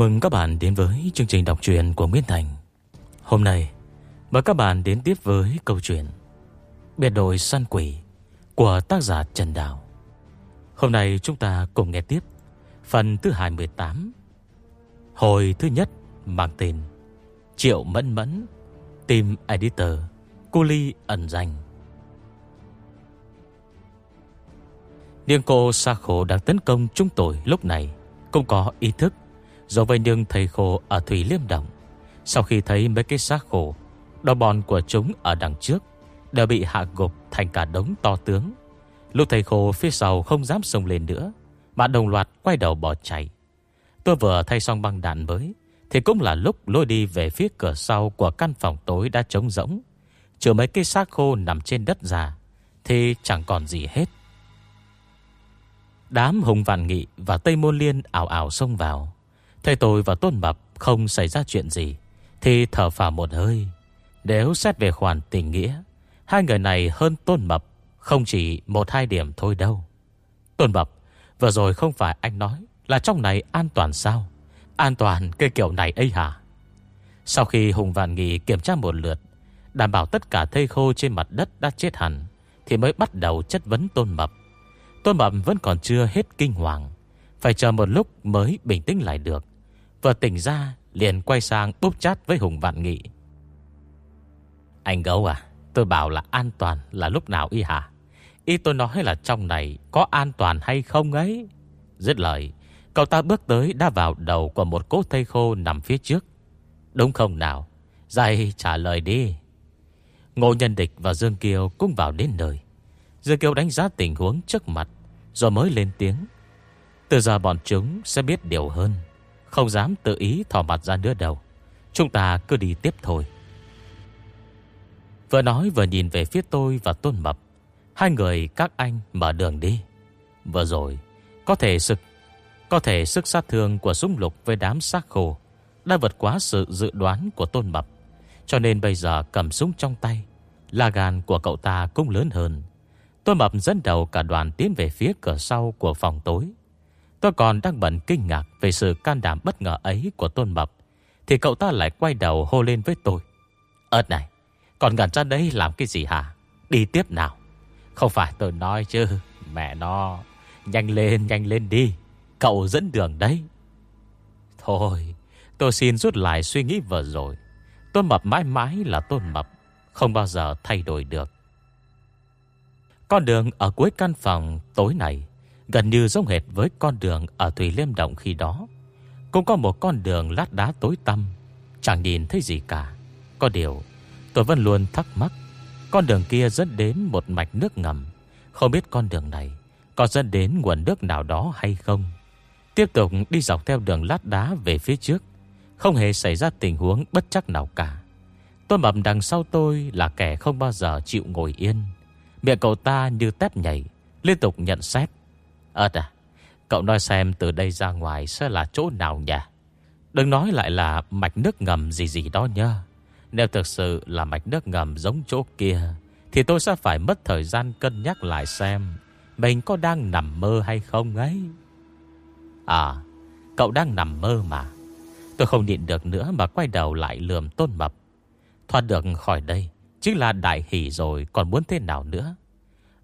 Mừng các bạn đến với chương trình đọc truyện của Nguyễn Thành. Hôm nay, mời các bạn đến tiếp với câu chuyện Biệt đội săn quỷ của tác giả Trần Đào. Hôm nay chúng ta cùng nghe tiếp phần thứ 28 Hồi thứ nhất mang tên Triệu Mẫn Mẫn tìm Editor Cô Ly ẩn danh. Niên cô xa khổ đang tấn công chúng tôi lúc này Cũng có ý thức Giống với những thầy khổ ở Thủy Liêm Đồng. Sau khi thấy mấy cái xác khổ Đo bòn của chúng ở đằng trước Đều bị hạ gục thành cả đống to tướng. Lúc thầy khổ phía sau không dám xông lên nữa, Mà đồng loạt quay đầu bỏ chạy. Tôi vừa thay xong băng đạn mới, Thì cũng là lúc lôi đi về phía cửa sau Của căn phòng tối đã trống rỗng. Trừ mấy cái xác khô nằm trên đất già, Thì chẳng còn gì hết. Đám hùng vạn nghị và Tây Môn Liên ảo ảo xông vào. Thầy tôi và Tôn Mập không xảy ra chuyện gì, Thì thở phào một hơi. Nếu xét về khoản tình nghĩa, Hai người này hơn Tôn Mập Không chỉ một hai điểm thôi đâu. Tôn Mập, Vừa rồi không phải anh nói Là trong này an toàn sao? An toàn cái kiểu này ấy hả? Sau khi Hùng Vạn Nghị kiểm tra một lượt, Đảm bảo tất cả thây khô trên mặt đất đã chết hẳn, Thì mới bắt đầu chất vấn Tôn Mập. Tôn Mập vẫn còn chưa hết kinh hoàng, Phải chờ một lúc mới bình tĩnh lại được. Vừa tỉnh ra, liền quay sang búp chát với Hùng Vạn Nghị. Anh gấu à Tôi bảo là an toàn là lúc nào y hả? Y tôi nói là trong này Có an toàn hay không ấy? Dứt lời, Cậu ta bước tới đã vào đầu của một cốt thây khô nằm phía trước. Đúng không nào? Dạy trả lời đi. Ngô Nhân Địch và Dương Kiều cũng vào đến nơi. Dương Kiều đánh giá tình huống trước mặt, Rồi mới lên tiếng. Từ giờ bọn chúng sẽ biết điều hơn. Không dám tự ý thỏ mặt ra nữa đâu Chúng ta cứ đi tiếp thôi. Vừa nói vừa nhìn về phía tôi và Tôn Mập. Hai người, các anh mở đường đi. Vừa rồi, Có thể sức Có thể sức sát thương của súng lục với đám xác khô Đã vượt quá sự dự đoán của Tôn Mập. Cho nên bây giờ cầm súng trong tay, Là gan của cậu ta cũng lớn hơn. Tôn Mập dẫn đầu cả đoàn tiến về phía cửa sau của phòng tối. Tôi còn đang bận kinh ngạc về sự can đảm bất ngờ ấy của Tôn Mập, Thì cậu ta lại quay đầu hô lên với tôi. Ơt này, Còn gần ra đấy làm cái gì hả? Đi tiếp nào. Không phải tôi nói chứ, Mẹ nó, Nhanh lên nhanh lên đi, Cậu dẫn đường đấy. Thôi, Tôi xin rút lại suy nghĩ vừa rồi. Tôn Mập mãi mãi là Tôn Mập, Không bao giờ thay đổi được. Con đường ở cuối căn phòng tối này Gần như giống hệt với con đường Ở Thủy Liêm Động khi đó. Cũng có một con đường lát đá tối tăm, Chẳng nhìn thấy gì cả. Có điều, tôi vẫn luôn thắc mắc, Con đường kia dẫn đến một mạch nước ngầm. Không biết con đường này Có dẫn đến nguồn nước nào đó hay không. Tiếp tục đi dọc theo đường lát đá về phía trước, Không hề xảy ra tình huống bất chắc nào cả. Tôn Mập đằng sau tôi là kẻ không bao giờ chịu ngồi yên. Miệng cậu ta như tép nhảy, Liên tục nhận xét. Ờ Ơt à Cậu nói xem từ đây ra ngoài sẽ là chỗ nào nhỉ? Đừng nói lại là mạch nước ngầm gì gì đó nhá. Nếu thực sự là mạch nước ngầm giống chỗ kia, Thì tôi sẽ phải mất thời gian cân nhắc lại xem Mình có đang nằm mơ hay không ấy. À Cậu đang nằm mơ mà. Tôi không nhịn được nữa mà quay đầu lại lườm tôn mập. Thoát được khỏi đây chứ là đại hỷ rồi, Còn muốn thế nào nữa?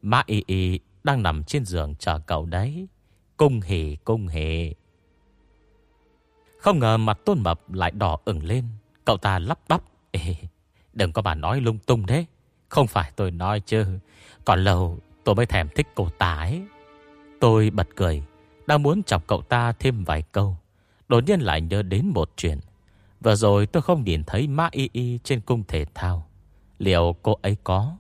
Mã y y đang nằm trên giường chờ cậu đấy. Cung hề cung hề Không ngờ mặt tôn mập lại đỏ ửng lên. Cậu ta lắp bắp. Ê, Đừng có bà nói lung tung thế. Không phải tôi nói chứ. Còn lâu tôi mới thèm thích cô ta ấy. Tôi bật cười. Đang muốn chọc cậu ta thêm vài câu. Đột nhiên lại nhớ đến một chuyện. Vừa rồi tôi không nhìn thấy Mã Y Y trên cung thể thao. Liệu cô ấy có?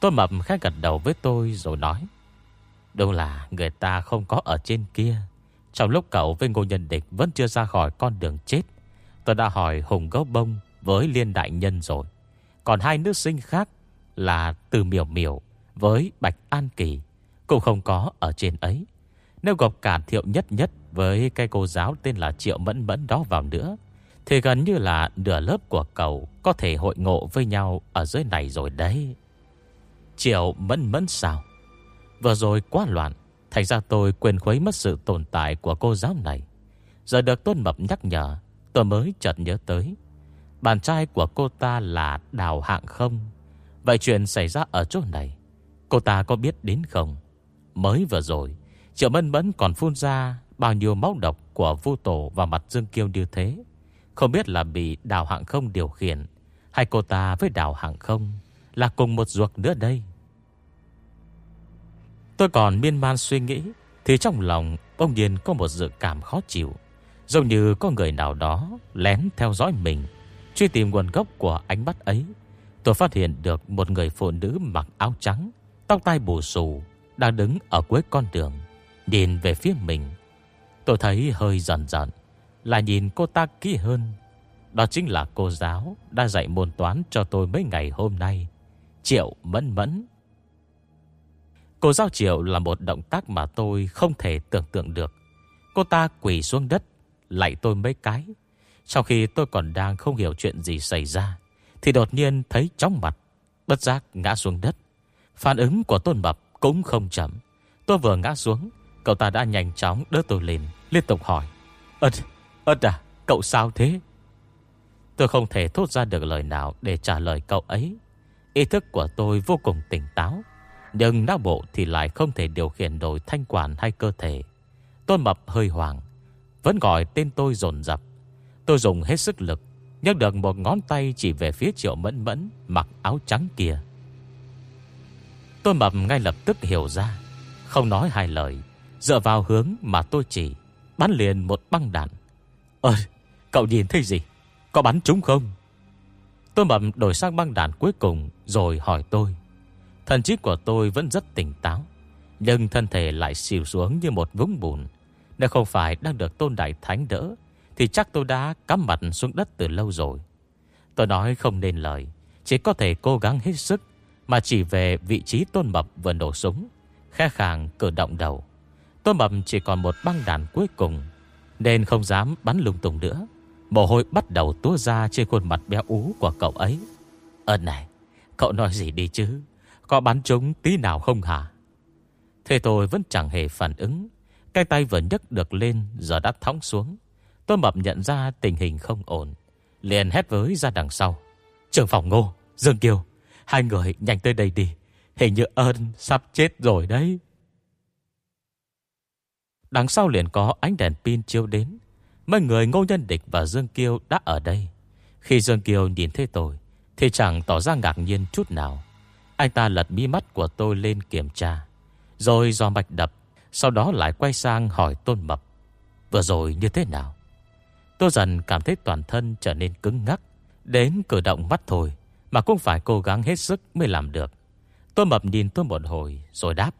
Tôi mập khẽ gật đầu với tôi rồi nói. Đúng là người ta không có ở trên kia. Trong lúc cậu với Ngô Nhân Địch Vẫn chưa ra khỏi con đường chết, Tôi đã hỏi Hùng Gấu Bông Với Liên Đại Nhân rồi. Còn hai nữ sinh khác Là Từ Miểu Miểu Với Bạch An Kỳ Cũng không có ở trên ấy. Nếu gặp cả thiệu nhất nhất Với cái cô giáo tên là Triệu Mẫn Mẫn đó vào nữa, Thì gần như là nửa lớp của cậu Có thể hội ngộ với nhau Ở dưới này rồi đấy. Triệu Mẫn Mẫn sao? Vừa rồi quá loạn, Thành ra tôi quên khuấy mất sự tồn tại của cô giáo này. Giờ được Tôn Mập nhắc nhở, Tôi mới chợt nhớ tới. Bạn trai của cô ta là Đào Hạng không. Vậy chuyện xảy ra ở chỗ này, Cô ta có biết đến không? Mới vừa rồi, Triệu Mân Mẫn còn phun ra Bao nhiêu máu độc của vu tổ và mặt Dương Kiêu như thế. Không biết là bị Đào Hạng không điều khiển, Hay cô ta với Đào Hạng không Là cùng một ruột nữa đây? Tôi còn miên man suy nghĩ, Thì trong lòng Bỗng nhiên có một dự cảm khó chịu. Giống như có người nào đó Lén theo dõi mình, Truy tìm nguồn gốc của ánh mắt ấy. Tôi phát hiện được một người phụ nữ mặc áo trắng, Tóc tai bù xù, Đang đứng ở cuối con đường, Nhìn về phía mình. Tôi thấy hơi giận giận Là nhìn cô ta kỹ hơn. Đó chính là cô giáo Đã dạy môn toán cho tôi mấy ngày hôm nay. Triệu Mẫn Mẫn. Cô giao Triệu là một động tác mà tôi không thể tưởng tượng được. Cô ta quỳ xuống đất Lạy tôi mấy cái. Sau khi tôi còn đang không hiểu chuyện gì xảy ra Thì đột nhiên thấy chóng mặt Bất giác ngã xuống đất. Phản ứng của Tôn Mập cũng không chậm. Tôi vừa ngã xuống Cậu ta đã nhanh chóng đỡ tôi lên Liên tục hỏi Ơt, ơt à, cậu sao thế? Tôi không thể thốt ra được lời nào Để trả lời cậu ấy. Ý thức của tôi vô cùng tỉnh táo. Nhưng não bộ thì lại không thể điều khiển đổi thanh quản hay cơ thể. Tôn Mập hơi hoàng Vẫn gọi tên tôi dồn dập. Tôi dùng hết sức lực, nhấc được một ngón tay chỉ về phía triệu mẫn mẫn Mặc áo trắng kia. Tôi mập ngay lập tức hiểu ra, Không nói hai lời, Dựa vào hướng mà tôi chỉ, Bắn liền một băng đạn. Ơi cậu nhìn thấy gì? Có bắn trúng không? Tôi mập đổi sang băng đạn cuối cùng Rồi hỏi tôi. Thần trí của tôi vẫn rất tỉnh táo, Nhưng thân thể lại xìu xuống như một vũng bùn. Nếu không phải đang được tôn đại thánh đỡ, Thì chắc tôi đã cắm mặt xuống đất từ lâu rồi. Tôi nói không nên lời, Chỉ có thể cố gắng hết sức, Mà chỉ về vị trí tôn mập vừa nổ súng Khe khàng cử động đầu. Tôn mập chỉ còn một băng đạn cuối cùng, Nên không dám bắn lung tung nữa. Mồ hôi bắt đầu túa ra trên khuôn mặt béo ú của cậu ấy. Ơn này, Cậu nói gì đi chứ? Có bắn trúng tí nào không hả? Thế tôi vẫn chẳng hề phản ứng. Cái tay vừa nhấc được lên Giờ đã thóng xuống. Tôi mập nhận ra tình hình không ổn. Liền hét với ra đằng sau. Trường phòng ngô, Dương Kiều Hai người nhanh tới đây đi. Hình như ơn sắp chết rồi đấy. Đằng sau liền có ánh đèn pin chiếu đến. Mấy người Ngô Nhân Địch và Dương Kiêu đã ở đây. Khi Dương Kiều nhìn thấy tôi Thì chẳng tỏ ra ngạc nhiên chút nào. Anh ta lật mi mắt của tôi lên kiểm tra, Rồi do mạch đập, Sau đó lại quay sang hỏi Tôn Mập, Vừa rồi như thế nào? Tôi dần cảm thấy toàn thân trở nên cứng ngắc, Đến cử động mắt thôi, Mà cũng phải cố gắng hết sức mới làm được. Tôn Mập nhìn tôi một hồi Rồi đáp,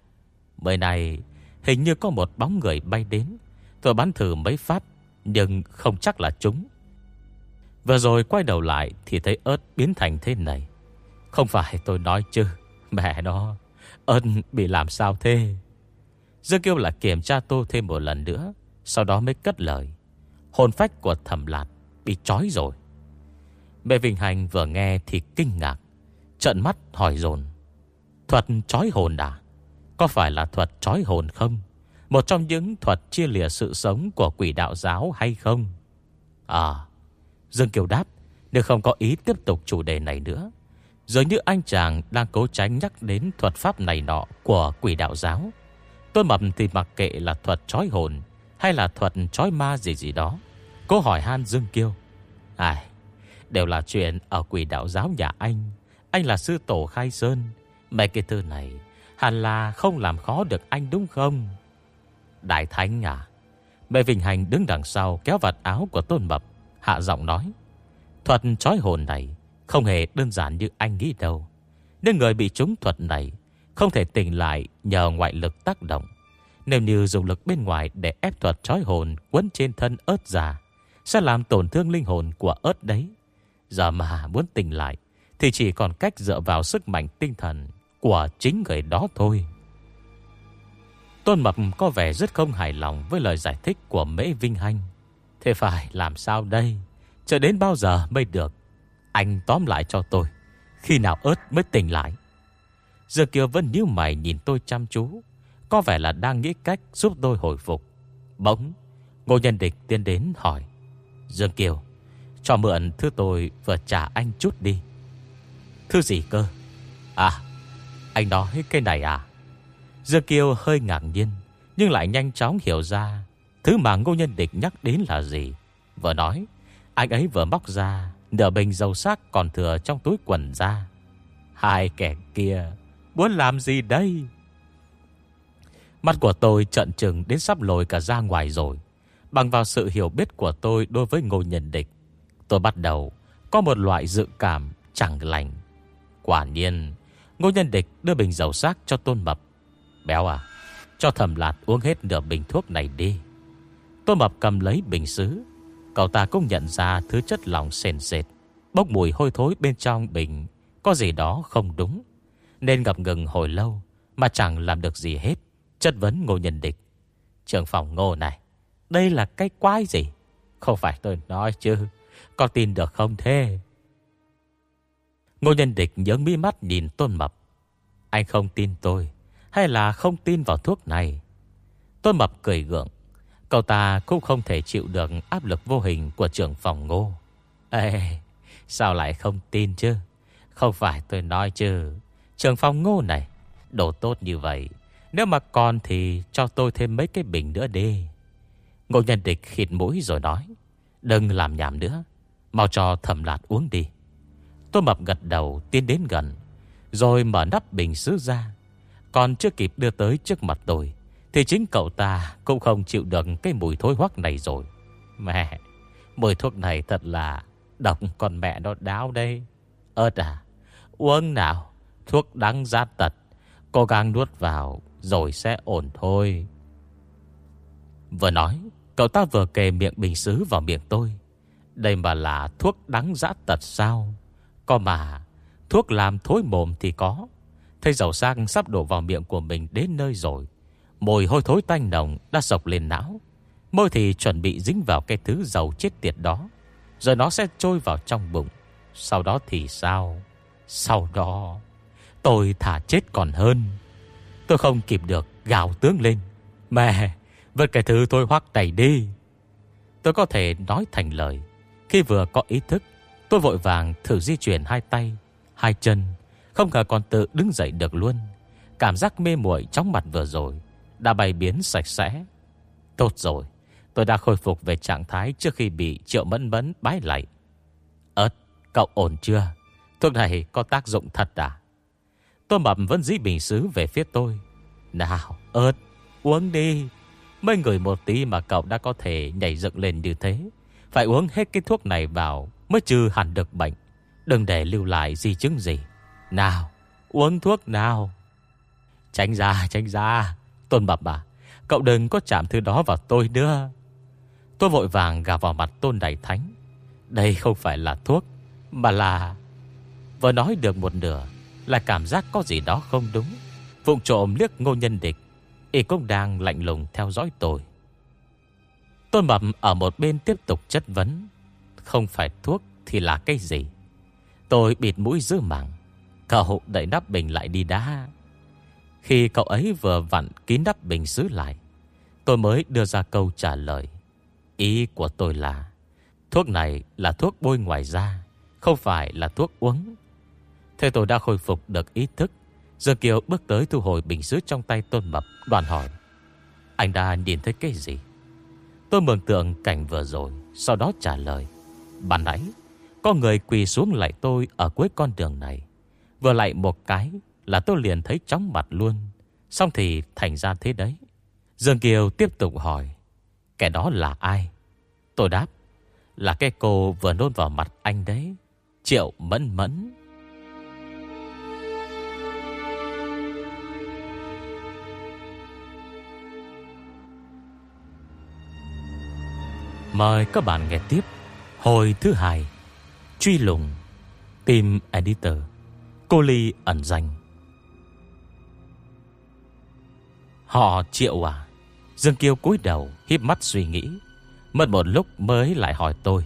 Mới này, hình như có một bóng người bay đến. Tôi bắn thử mấy phát, Nhưng không chắc là chúng. Vừa rồi quay đầu lại Thì thấy ớt biến thành thế này. Không phải tôi nói chứ, Mẹ nó. Ân bị làm sao thế? Dương kêu là kiểm tra tôi thêm một lần nữa, Sau đó mới cất lời. Hồn phách của thẩm lạt Bị trói rồi. Mẹ Vinh Hành vừa nghe thì kinh ngạc Trận mắt hỏi dồn. Thuật trói hồn à? Có phải là thuật trói hồn không? Một trong những thuật chia lìa sự sống Của quỷ đạo giáo hay không? À Dương Kiều đáp, Nếu không có ý tiếp tục chủ đề này nữa Dường như anh chàng đang cố tránh nhắc đến thuật pháp này nọ của quỷ đạo giáo. tôn mập thì mặc kệ là thuật trói hồn hay là thuật trói ma gì gì đó. Cô hỏi Han Dương Kiêu. Ai, đều là chuyện ở quỷ đạo giáo nhà anh. Anh là sư tổ khai sơn. Mấy cái thư này hẳn là không làm khó được anh đúng không? Đại Thánh à? Mẹ Vinh Hành đứng đằng sau kéo vạt áo của Tôn Mập. Hạ giọng nói. Thuật trói hồn này không hề đơn giản như anh nghĩ đâu. Nên người bị trúng thuật này không thể tỉnh lại nhờ ngoại lực tác động. Nếu như dùng lực bên ngoài để ép thuật trói hồn quấn trên thân ớt già, sẽ làm tổn thương linh hồn của ớt đấy. Giờ mà muốn tỉnh lại thì chỉ còn cách dựa vào sức mạnh tinh thần của chính người đó thôi. Tôn Mập có vẻ rất không hài lòng với lời giải thích của Mễ Vinh Hanh. Thế phải làm sao đây? Chờ đến bao giờ mới được? Anh tóm lại cho tôi. Khi nào ớt mới tỉnh lại? Giờ kia vẫn như mày nhìn tôi chăm chú. Có vẻ là đang nghĩ cách giúp tôi hồi phục. Bỗng, Ngô Nhân Địch tiến đến hỏi Dương Kiều Cho mượn thứ tôi vừa trả anh chút đi Thứ gì cơ À Anh nói cái này à Dương Kiều hơi ngạc nhiên Nhưng lại nhanh chóng hiểu ra Thứ mà Ngô Nhân Địch nhắc đến là gì Vừa nói Anh ấy vừa móc ra Nửa bình dầu sắc còn thừa trong túi quần ra. Hai kẻ kia, Muốn làm gì đây? Mắt của tôi trận trừng đến sắp lồi cả ra ngoài rồi. Bằng vào sự hiểu biết của tôi đối với ngô nhân địch, Tôi bắt đầu có một loại dự cảm chẳng lành. Quả nhiên, Ngô nhân địch đưa bình dầu sắc cho tôn mập. Béo à Cho thầm lạt uống hết nửa bình thuốc này đi. Tôn mập cầm lấy bình xứ Cậu ta cũng nhận ra thứ chất lỏng sền sệt, Bốc mùi hôi thối bên trong bình. Có gì đó không đúng. Nên gặp ngừng hồi lâu, Mà chẳng làm được gì hết. Chất vấn ngô nhân địch. Trường phòng ngô này, Đây là cái quái gì? Không phải tôi nói chứ. Có tin được không thế? Ngô nhân địch nhớ mi mắt nhìn tôn mập. Anh không tin tôi, Hay là không tin vào thuốc này? Tôn mập cười gượng. Cậu ta cũng không thể chịu được áp lực vô hình của trưởng phòng ngô. Ê, sao lại không tin chứ? Không phải tôi nói chứ. Trưởng phòng ngô này, đồ tốt như vậy. Nếu mà còn thì cho tôi thêm mấy cái bình nữa đi. Ngô nhân địch khịt mũi rồi nói. Đừng làm nhảm nữa. Mau cho thầm lạt uống đi. Tôi mập gật đầu tiến đến gần. Rồi mở nắp bình sứ ra. Còn chưa kịp đưa tới trước mặt tôi. Thì chính cậu ta cũng không chịu được cái mùi thối hoắc này rồi. Mẹ, mùi thuốc này thật là độc con mẹ nó đáo đây. Ơt à, uống nào, thuốc đắng ra tật. Cố gắng nuốt vào rồi sẽ ổn thôi. Vừa nói, cậu ta vừa kề miệng bình xứ vào miệng tôi. Đây mà là thuốc đắng giã tật sao? Có mà, thuốc làm thối mồm thì có. Thấy dầu sang sắp đổ vào miệng của mình đến nơi rồi. Mùi hôi thối tanh nồng đã sộc lên não. Môi thì chuẩn bị dính vào cái thứ dầu chết tiệt đó, Rồi nó sẽ trôi vào trong bụng. Sau đó thì sao? Sau đó, Tôi thả chết còn hơn. Tôi không kịp được gào tướng lên. Mẹ Vượt cái thứ tôi hoắc này đi. Tôi có thể nói thành lời, Khi vừa có ý thức, Tôi vội vàng thử di chuyển hai tay, Hai chân, Không ngờ còn tự đứng dậy được luôn. Cảm giác mê muội chóng mặt vừa rồi đã bay biến sạch sẽ. Tốt rồi, tôi đã khôi phục về trạng thái trước khi bị triệu mẫn mẫn bái lại. Ơt, cậu ổn chưa? Thuốc này có tác dụng thật à? Tôi mập vẫn dĩ bình xứ về phía tôi. Nào, ớt, uống đi. Mấy người một tí mà cậu đã có thể nhảy dựng lên như thế. Phải uống hết cái thuốc này vào mới trừ hẳn được bệnh. Đừng để lưu lại di chứng gì. Nào, uống thuốc nào. Tránh ra, tránh ra. Tôn bà bà, Cậu đừng có chạm thứ đó vào tôi nữa. Tôi vội vàng gà vào mặt Tôn Đại Thánh. Đây không phải là thuốc Mà là Vừa nói được một nửa Là cảm giác có gì đó không đúng. Vụng trộm liếc ngô nhân địch Y cũng đang lạnh lùng theo dõi tôi. Tôn mập ở một bên tiếp tục chất vấn. Không phải thuốc thì là cái gì? Tôi bịt mũi giữ mảng Cậu đẩy nắp bình lại đi đá khi cậu ấy vừa vặn kín đắp bình xứ lại, Tôi mới đưa ra câu trả lời. Ý của tôi là, Thuốc này là thuốc bôi ngoài da, Không phải là thuốc uống. Thế tôi đã khôi phục được ý thức. Giờ Kiều bước tới thu hồi bình xứ trong tay Tôn Mập, Đoàn hỏi, Anh đã nhìn thấy cái gì? Tôi mường tượng cảnh vừa rồi, Sau đó trả lời, Bạn nãy, Có người quỳ xuống lại tôi ở cuối con đường này. Vừa lại một cái là tôi liền thấy chóng mặt luôn. Xong thì thành ra thế đấy. Dương Kiều tiếp tục hỏi. Kẻ đó là ai? Tôi đáp. Là cái cô vừa nôn vào mặt anh đấy. Triệu mẫn mẫn. Mời các bạn nghe tiếp Hồi thứ hai, Truy lùng, Team Editor, Cô Ly ẩn danh Họ triệu à? Dương Kiêu cúi đầu híp mắt suy nghĩ. Mất một lúc mới lại hỏi tôi.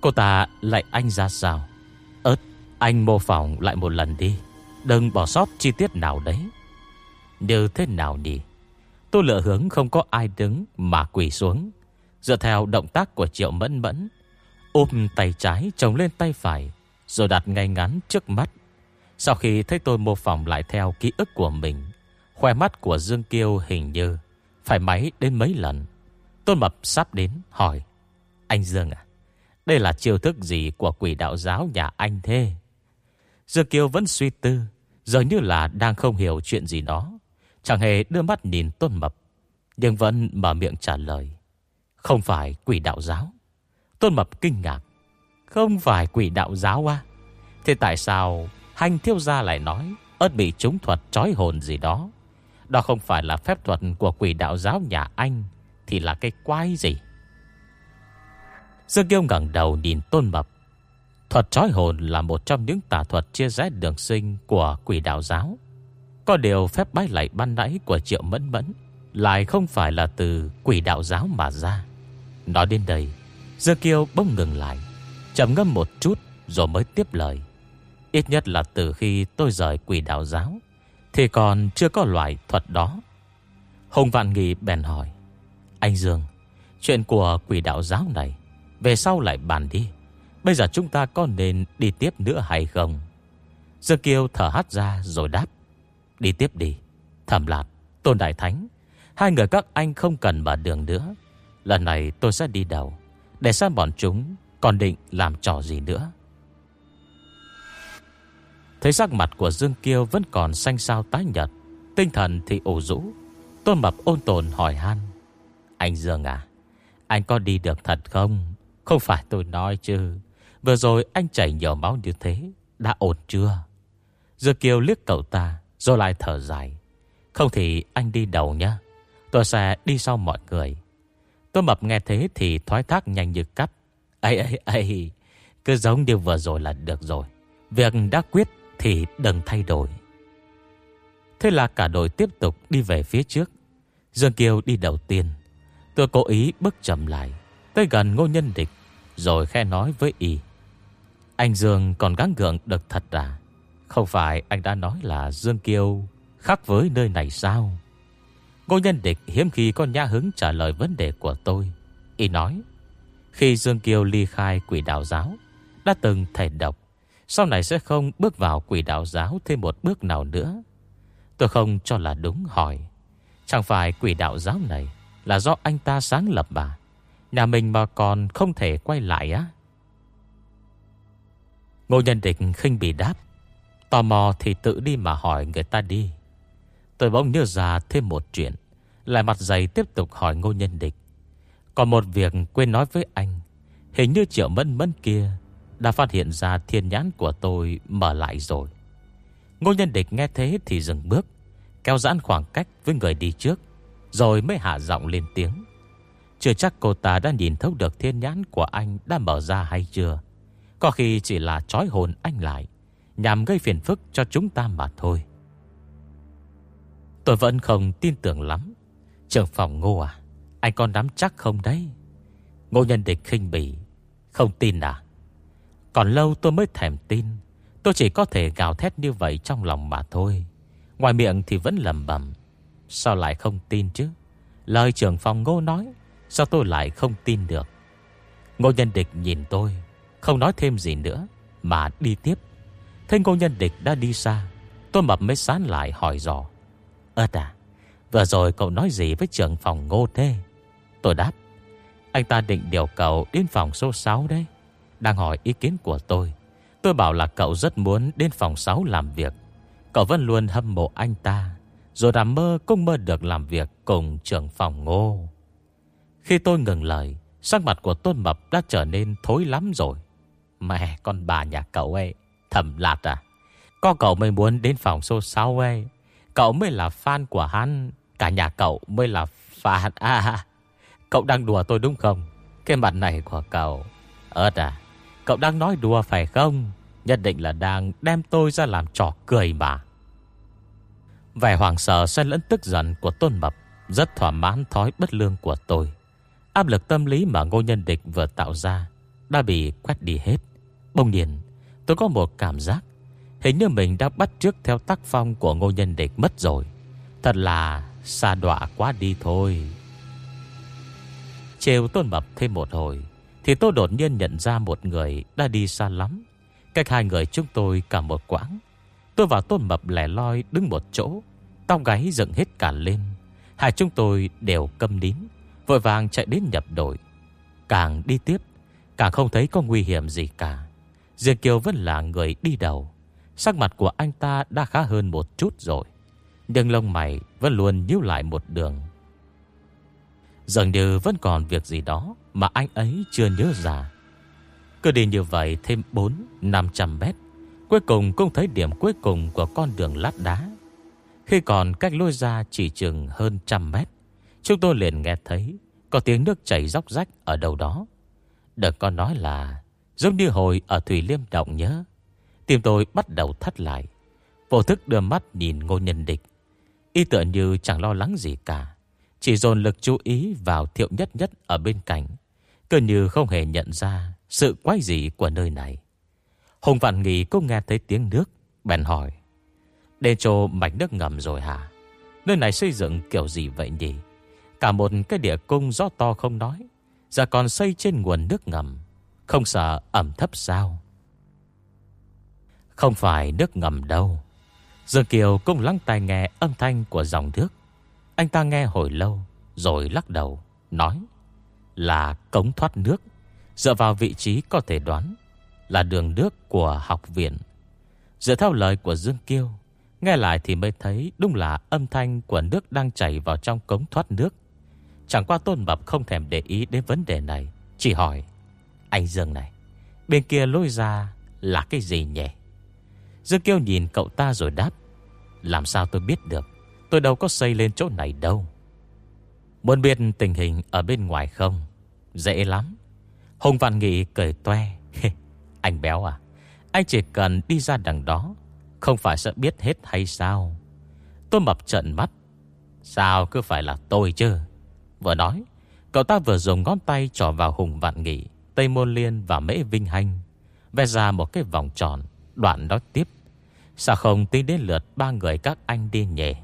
Cô ta lại anh ra sao? Ơt, anh mô phỏng lại một lần đi. Đừng bỏ sót chi tiết nào đấy. Như thế nào nhỉ? Tôi lựa hướng không có ai đứng Mà quỳ xuống Dựa theo động tác của Triệu Mẫn Mẫn Ôm tay trái trồng lên tay phải Rồi đặt ngay ngắn trước mắt Sau khi thấy tôi mô phỏng lại theo ký ức của mình Khoe mắt của Dương Kiêu hình như Phải máy đến mấy lần. Tôn Mập sắp đến, hỏi, Anh Dương à Đây là chiêu thức gì của quỷ đạo giáo nhà anh thế? Dương Kiêu vẫn suy tư, Dường như là đang không hiểu chuyện gì đó. Chẳng hề đưa mắt nhìn Tôn Mập, Nhưng vẫn mở miệng trả lời, Không phải quỷ đạo giáo. Tôn Mập kinh ngạc, Không phải quỷ đạo giáo à? Thế tại sao Hành thiêu gia lại nói ớt bị trúng thuật trói hồn gì đó? Đó không phải là phép thuật của quỷ đạo giáo nhà anh Thì là cái quái gì Dương Kiêu ngẩng đầu nhìn Tôn Mập Thuật trói hồn là một trong những tà thuật chia rẽ đường sinh của quỷ đạo giáo. Có điều phép bái lạy ban nãy của Triệu Mẫn Mẫn lại không phải là từ quỷ đạo giáo mà ra. Nói đến đây, Dương Kiêu bỗng ngừng lại, chậm ngâm một chút rồi mới tiếp lời. Ít nhất là từ khi tôi rời quỷ đạo giáo, thì còn chưa có loại thuật đó. Hùng Vạn Nghị bèn hỏi, Anh Dương, chuyện của quỷ đạo giáo này, về sau lại bàn đi. Bây giờ chúng ta có nên đi tiếp nữa hay không? Dương Kiêu thở hắt ra rồi đáp. Đi tiếp đi. Thẩm lạc, Tôn Đại Thánh. Hai người các anh không cần mở đường nữa. Lần này tôi sẽ đi đầu. Để xem bọn chúng còn định làm trò gì nữa. Thấy sắc mặt của Dương Kiêu vẫn còn xanh sao tái nhật. Tinh thần thì ủ rũ. Tôn Mập ôn tồn hỏi han. Anh Dương à, anh có đi được thật không? Không phải tôi nói chứ. Vừa rồi anh chảy nhiều máu như thế Đã ổn chưa Dương Kiều liếc cậu ta Rồi lại thở dài Không thì anh đi đầu nhá Tôi sẽ đi sau mọi người Tôi mập nghe thế thì thoái thác nhanh như cắt ấy ấy ấy Cứ giống như vừa rồi là được rồi Việc đã quyết thì đừng thay đổi. Thế là cả đội tiếp tục đi về phía trước. Dương Kiều đi đầu tiên. Tôi cố ý bước chậm lại, Tới gần ngô nhân địch, Rồi khe nói với y. Anh Dương còn gắng gượng được thật à? Không phải anh đã nói là Dương Kiêu Khác với nơi này sao? Ngô nhân địch hiếm khi có nhã hứng trả lời vấn đề của tôi. Y nói, Khi Dương Kiêu ly khai quỷ đạo giáo, Đã từng thể độc sau này sẽ không bước vào quỷ đạo giáo Thêm một bước nào nữa. Tôi không cho là đúng hỏi. Chẳng phải quỷ đạo giáo này Là do anh ta sáng lập bà Nhà mình mà còn không thể quay lại á? Ngô Nhân Địch khinh bị đáp. Tò mò thì tự đi mà hỏi người ta đi. Tôi bỗng nhớ ra thêm một chuyện, Lại mặt dày tiếp tục hỏi Ngô Nhân Địch. Còn một việc quên nói với anh, Hình như triệu mẫn mẫn kia đã phát hiện ra thiên nhãn của tôi mở lại rồi. Ngô Nhân Địch nghe thế thì dừng bước, Kéo giãn khoảng cách với người đi trước, Rồi mới hạ giọng lên tiếng. Chưa chắc cô ta đã nhìn thấu được thiên nhãn của anh đã mở ra hay chưa. Có khi chỉ là trói hồn anh lại, Nhằm gây phiền phức cho chúng ta mà thôi. Tôi vẫn không tin tưởng lắm. Trường phòng ngô à Anh còn nắm chắc không đấy? Ngô nhân địch khinh bỉ. Không tin à? Còn lâu tôi mới thèm tin. Tôi chỉ có thể gào thét như vậy trong lòng mà thôi. Ngoài miệng thì vẫn lầm bầm. Sao lại không tin chứ? Lời trưởng phòng ngô nói, Sao tôi lại không tin được? Ngô nhân địch nhìn tôi, không nói thêm gì nữa, Mà đi tiếp. Thấy Ngô nhân địch đã đi xa, Tôi mập mới sán lại hỏi dò. Ơt à Vừa rồi cậu nói gì với trưởng phòng ngô thế? Tôi đáp, Anh ta định điều cậu đến phòng số 6 đấy. Đang hỏi ý kiến của tôi. Tôi bảo là cậu rất muốn đến phòng 6 làm việc. Cậu vẫn luôn hâm mộ anh ta Rồi đàm mơ cũng mơ được làm việc cùng trưởng phòng ngô. Khi tôi ngừng lời, Sắc mặt của Tôn Mập đã trở nên thối lắm rồi. Mẹ con bà nhà cậu ấy, Thầm lạt à. Có cậu mới muốn đến phòng số 6 ấy. Cậu mới là fan của hắn, Cả nhà cậu mới là fan. À Cậu đang đùa tôi đúng không? Cái mặt này của cậu, ớt à. Cậu đang nói đùa phải không? Nhất định là đang đem tôi ra làm trò cười mà. Vẻ hoàng sợ xen lẫn tức giận của Tôn Mập Rất thỏa mãn thói bất lương của tôi. Áp lực tâm lý mà ngô nhân địch vừa tạo ra Đã bị quét đi hết. Bông nhiên, tôi có một cảm giác, Hình như mình đã bắt trước theo tác phong của ngô nhân địch mất rồi. Thật là Xa đọa quá đi thôi. Trêu Tôn Mập thêm một hồi thì tôi đột nhiên nhận ra một người Đã đi xa lắm. Cách hai người chúng tôi cả một quãng. Tôi và Tôn Mập lẻ loi đứng một chỗ. Tóc gáy dựng hết cả lên. Hai chúng tôi đều câm nín, Vội vàng chạy đến nhập đội. Càng đi tiếp, Càng không thấy có nguy hiểm gì cả. Diệp Kiều vẫn là người đi đầu. Sắc mặt của anh ta đã khá hơn một chút rồi. Nhưng lông mày vẫn luôn nhíu lại một đường. Dường như vẫn còn việc gì đó. Mà anh ấy chưa nhớ ra. Cứ đi như vậy thêm 4-500 mét, Cuối cùng cũng thấy điểm cuối cùng Của con đường lát đá. Khi còn cách lôi ra chỉ chừng hơn trăm mét, Chúng tôi liền nghe thấy Có tiếng nước chảy róc rách ở đâu đó. Đừng có nói là Giống như hồi ở Thủy Liêm Động nhớ. Tim tôi bắt đầu thắt lại, Vô thức đưa mắt nhìn ngô nhân địch. Y tựa như chẳng lo lắng gì cả, Chỉ dồn lực chú ý vào thiệu nhất nhất ở bên cạnh. Cơ như không hề nhận ra Sự quái gì của nơi này. Hùng Vạn Nghị cũng nghe thấy tiếng nước, Bèn hỏi, Đê trô mạch nước ngầm rồi hả? Nơi này xây dựng kiểu gì vậy nhỉ? Cả một cái địa cung gió to không nói, Giờ còn xây trên nguồn nước ngầm, Không sợ ẩm thấp sao? Không phải nước ngầm đâu. Dương Kiều cũng lắng tai nghe âm thanh của dòng nước. Anh ta nghe hồi lâu, Rồi lắc đầu, Nói là cống thoát nước, Dựa vào vị trí có thể đoán, Là đường nước của học viện. Dựa theo lời của Dương Kiêu, Nghe lại thì mới thấy Đúng là âm thanh của nước đang chảy vào trong cống thoát nước. Chẳng qua Tôn Mập không thèm để ý đến vấn đề này, Chỉ hỏi, Anh Dương này, Bên kia lôi ra là cái gì nhỉ? Dương Kiêu nhìn cậu ta rồi đáp, Làm sao tôi biết được? Tôi đâu có xây lên chỗ này đâu. Muốn biết tình hình ở bên ngoài không? Dễ lắm. Hùng Văn Nghị cười toe. Anh béo à? Anh chỉ cần đi ra đằng đó, Không phải sẽ biết hết hay sao? Tôi mập trận mắt. Sao cứ phải là tôi chứ? Vừa nói, Cậu ta vừa dùng ngón tay trỏ vào Hùng Vạn Nghị, Tây Môn Liên và Mễ Vinh Hanh, Vẽ ra một cái vòng tròn, Đoạn đó tiếp. Sao không tính đến lượt ba người các anh đi nhẹ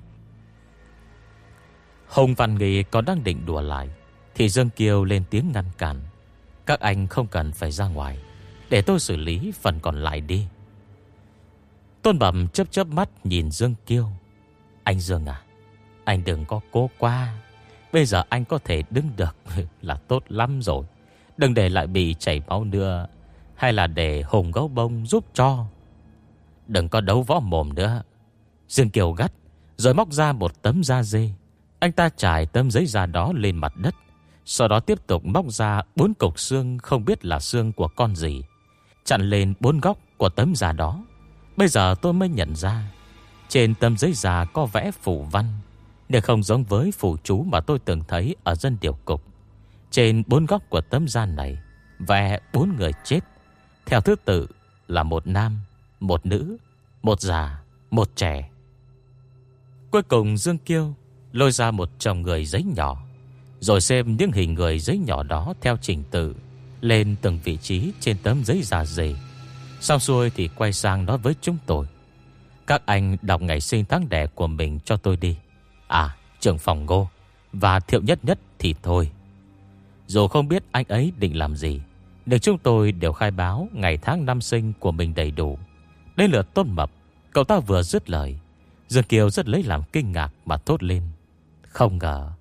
Hùng Văn Nghị còn đang định đùa lại, Thì Dương Kiều lên tiếng ngăn cản Các anh không cần phải ra ngoài, Để tôi xử lý phần còn lại đi Tôn Bẩm chấp chấp mắt nhìn Dương Kiêu Anh Dương à Anh đừng có cố qua Bây giờ anh có thể đứng được là tốt lắm rồi. Đừng để lại bị chảy máu nữa. Hay là để hùng gấu bông giúp cho. Đừng có đấu võ mồm nữa. Dương Kiều gắt. Rồi móc ra một tấm da dê. Anh ta trải tấm giấy da đó lên mặt đất. Sau đó tiếp tục móc ra bốn cục xương không biết là xương của con gì. Chặn lên bốn góc của tấm da đó. Bây giờ tôi mới nhận ra. Trên tấm giấy da có vẽ phủ văn để không giống với phủ chú mà tôi từng thấy ở dân điều cục. Trên bốn góc của tấm da này, vẽ bốn người chết. Theo thứ tự là một nam, một nữ, một già, một trẻ. Cuối cùng Dương Kiêu lôi ra một chồng người giấy nhỏ, rồi xem những hình người giấy nhỏ đó theo trình tự lên từng vị trí trên tấm giấy già dày. Xong xuôi thì quay sang nói với chúng tôi. Các anh đọc ngày sinh tháng đẻ của mình cho tôi đi. À trưởng phòng ngô Và thiệu nhất nhất thì thôi Dù không biết anh ấy định làm gì Nhưng chúng tôi đều khai báo Ngày tháng năm sinh của mình đầy đủ Đến lượt tôn mập Cậu ta vừa dứt lời Dương Kiều rất lấy làm kinh ngạc mà thốt lên không ngờ,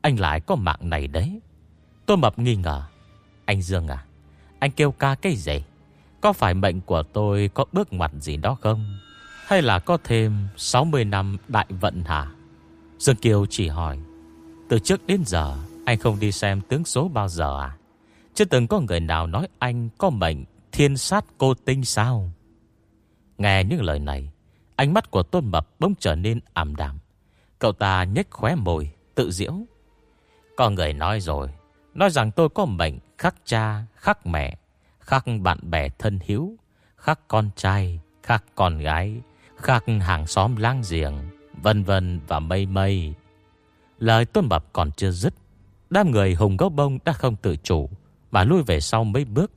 Anh lại có mạng này đấy. Tôi mập nghi ngờ. Anh Dương à Anh kêu ca cái gì? Có phải mệnh của tôi có bước ngoặt gì đó không? Hay là có thêm 60 năm đại vận hả Dương Kiều chỉ hỏi. Từ trước đến giờ, Anh không đi xem tướng số bao giờ à? Chưa từng có người nào nói anh Có mệnh thiên sát cô tinh sao? Nghe những lời này, Ánh mắt của Tôn Mập bỗng trở nên ảm đạm. Cậu ta nhếch khóe môi Tự diễu Có người nói rồi Nói rằng tôi có mệnh khắc cha, khắc mẹ Khắc bạn bè thân hiếu Khắc con trai, khắc con gái Khắc hàng xóm láng giềng Vân vân và mây mây. Lời tôn bập còn chưa dứt Đám người hùng gấu bông đã không tự chủ Mà lui về sau mấy bước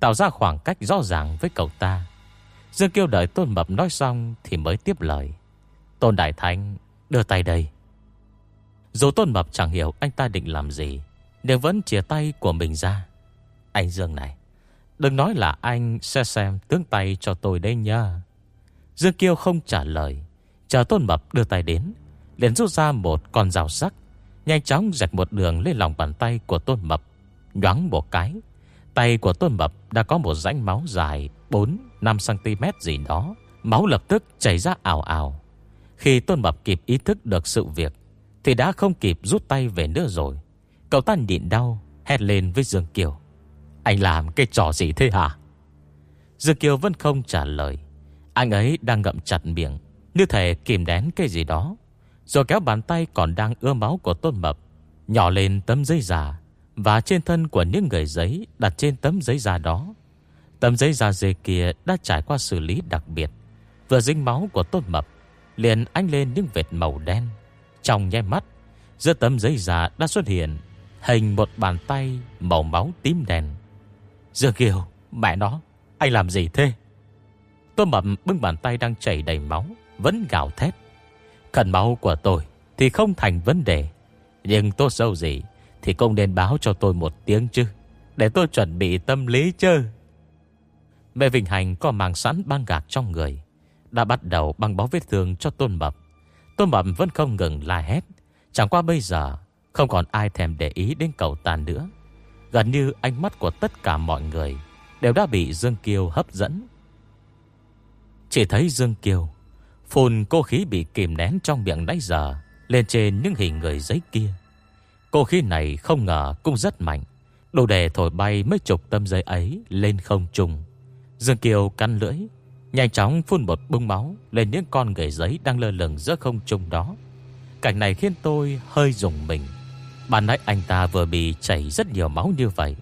Tạo ra khoảng cách rõ ràng với cậu ta. Dương kêu đợi tôn mập nói xong Thì mới tiếp lời. Tôn Đại Thánh đưa tay đây. Dù Tôn Mập chẳng hiểu anh ta định làm gì đều vẫn chia tay của mình ra. Anh Dương này, Đừng nói là anh sẽ xem tướng tay cho tôi đây nha Dương Kiêu không trả lời. Chờ Tôn Mập đưa tay đến, liền rút ra một con rào sắc, Nhanh chóng rạch một đường lên lòng bàn tay của Tôn Mập, Nhoáng một cái. Tay của Tôn Mập đã có một rãnh máu dài 4-5cm gì đó, Máu lập tức chảy ra ảo ảo khi Tôn Mập kịp ý thức được sự việc, Thì đã không kịp rút tay về nữa rồi. Cậu ta nhịn đau, Hét lên với Dương Kiều. Anh làm cái trò gì thế hả? Dương Kiều vẫn không trả lời. Anh ấy đang ngậm chặt miệng, Như thể kìm đén cái gì đó. Rồi kéo bàn tay còn đang ưa máu của Tôn Mập, Nhỏ lên tấm giấy giả Và trên thân của những người giấy Đặt trên tấm giấy giả đó. Tấm giấy da dê kia đã trải qua xử lý đặc biệt. Vừa dính máu của Tôn Mập Liền ánh lên những vệt màu đen. Trong nháy mắt, Giữa tấm giấy giả đã xuất hiện Hình một bàn tay màu máu tím đen. Dương Kiều, Mẹ nó, Anh làm gì thế? Tôi Mập bưng bàn tay đang chảy đầy máu, Vẫn gào thét. Cần máu của tôi Thì không thành vấn đề, Nhưng tốt sâu gì Thì cũng nên báo cho tôi một tiếng chứ, Để tôi chuẩn bị tâm lý chứ. Mẹ Vinh Hành có mang sẵn băng gạc trong người đã bắt đầu băng bó vết thương cho Tôn Mập. Tôn Mập vẫn không ngừng la hét. Chẳng qua bây giờ, Không còn ai thèm để ý đến cầu tàn nữa. Gần như ánh mắt của tất cả mọi người Đều đã bị Dương Kiều hấp dẫn. Chỉ thấy Dương Kiều Phun cô khí bị kìm nén trong miệng nãy giờ Lên trên những hình người giấy kia. Cô khí này không ngờ cũng rất mạnh, Đủ để thổi bay mấy chục tâm giấy ấy lên không trung. Dương Kiều căn lưỡi Nhanh chóng phun một bông máu Lên những con người giấy đang lơ lửng giữa không trung đó. Cảnh này khiến tôi hơi rùng mình. Bạn nãy anh ta vừa bị chảy rất nhiều máu như vậy,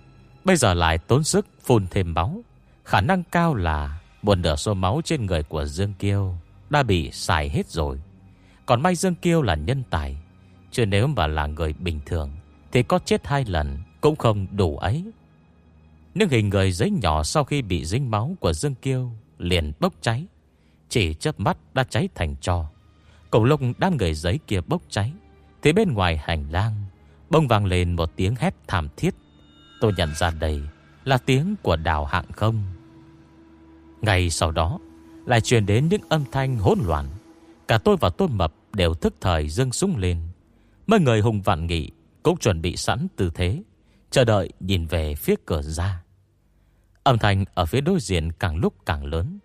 Bây giờ lại tốn sức phun thêm máu. Khả năng cao là Buồn nửa số máu trên người của Dương Kiêu Đã bị xài hết rồi. Còn may Dương Kiêu là nhân tài, Chứ nếu mà là người bình thường Thì có chết hai lần Cũng không đủ ấy. Nhưng hình người giấy nhỏ sau khi bị dính máu của Dương Kiêu liền bốc cháy. Chỉ chớp mắt đã cháy thành trò. Cầu lúc đám người giấy kia bốc cháy, thì bên ngoài hành lang bông vang lên một tiếng hét thảm thiết. Tôi nhận ra đây là tiếng của đào hạng không. Ngày sau đó, lại truyền đến những âm thanh hỗn loạn. Cả tôi và tôi mập đều thức thời dâng súng lên. Mấy người hùng vạn nghị cũng chuẩn bị sẵn tư thế, chờ đợi nhìn về phía cửa ra. Âm thanh ở phía đối diện càng lúc càng lớn.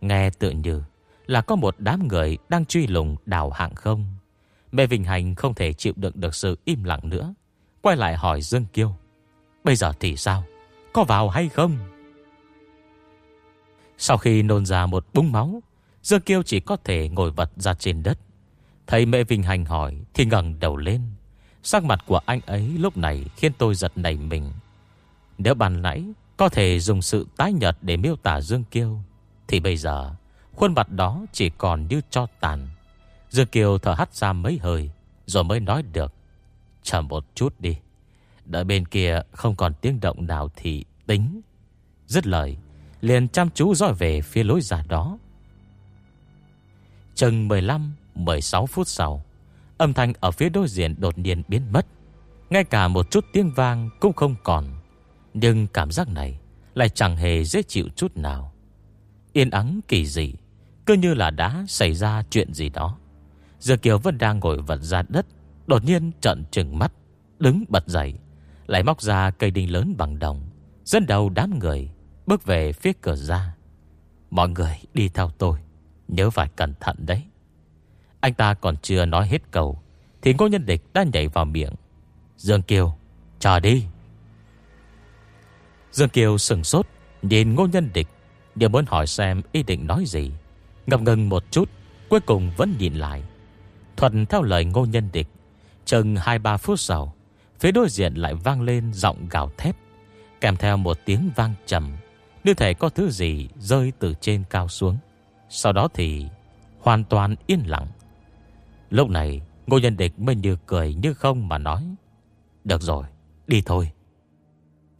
Nghe tự như là có một đám người đang truy lùng đào hạng không. Mẹ Vinh Hành không thể chịu đựng được sự im lặng nữa. Quay lại hỏi Dương Kiêu, Bây giờ thì sao? Có vào hay không? Sau khi nôn ra một búng máu, Dương Kiêu chỉ có thể ngồi vật ra trên đất. Thấy mẹ Vinh Hành hỏi Thì ngẩng đầu lên. Sắc mặt của anh ấy lúc này khiến tôi giật nảy mình. Nếu bàn nãy có thể dùng sự tái nhật để miêu tả Dương Kiêu. Thì bây giờ, Khuôn mặt đó chỉ còn như cho tàn. Dương Kiều thở hắt ra mấy hơi, Rồi mới nói được. Chờ một chút đi. Đợi bên kia không còn tiếng động nào thì tính. Dứt lời, Liền chăm chú dõi về phía lối ra đó. Chừng 15-16 phút sau, Âm thanh ở phía đối diện đột nhiên biến mất. Ngay cả một chút tiếng vang cũng không còn nhưng cảm giác này Lại chẳng hề dễ chịu chút nào. Yên ắng kỳ dị, Cứ như là đã xảy ra chuyện gì đó. Giờ Kiều vẫn đang ngồi vật ra đất, Đột nhiên trận trừng mắt, Đứng bật dậy, Lại móc ra cây đinh lớn bằng đồng, Dẫn đầu đám người, Bước về phía cửa ra. Mọi người đi theo tôi, Nhớ phải cẩn thận đấy. Anh ta còn chưa nói hết câu, Thì ngô nhân địch đã nhảy vào miệng. Dương Kiều, Chờ đi. Dương Kiều sừng sốt Nhìn ngô nhân địch Điều muốn hỏi xem ý định nói gì. Ngập ngừng một chút Cuối cùng vẫn nhìn lại. Thuận theo lời ngô nhân địch Chừng 2-3 phút sau Phía đối diện lại vang lên giọng gào thép Kèm theo một tiếng vang trầm Như thể có thứ gì rơi từ trên cao xuống. Sau đó thì Hoàn toàn yên lặng. Lúc này Ngô nhân địch mới như cười như không mà nói Được rồi, đi thôi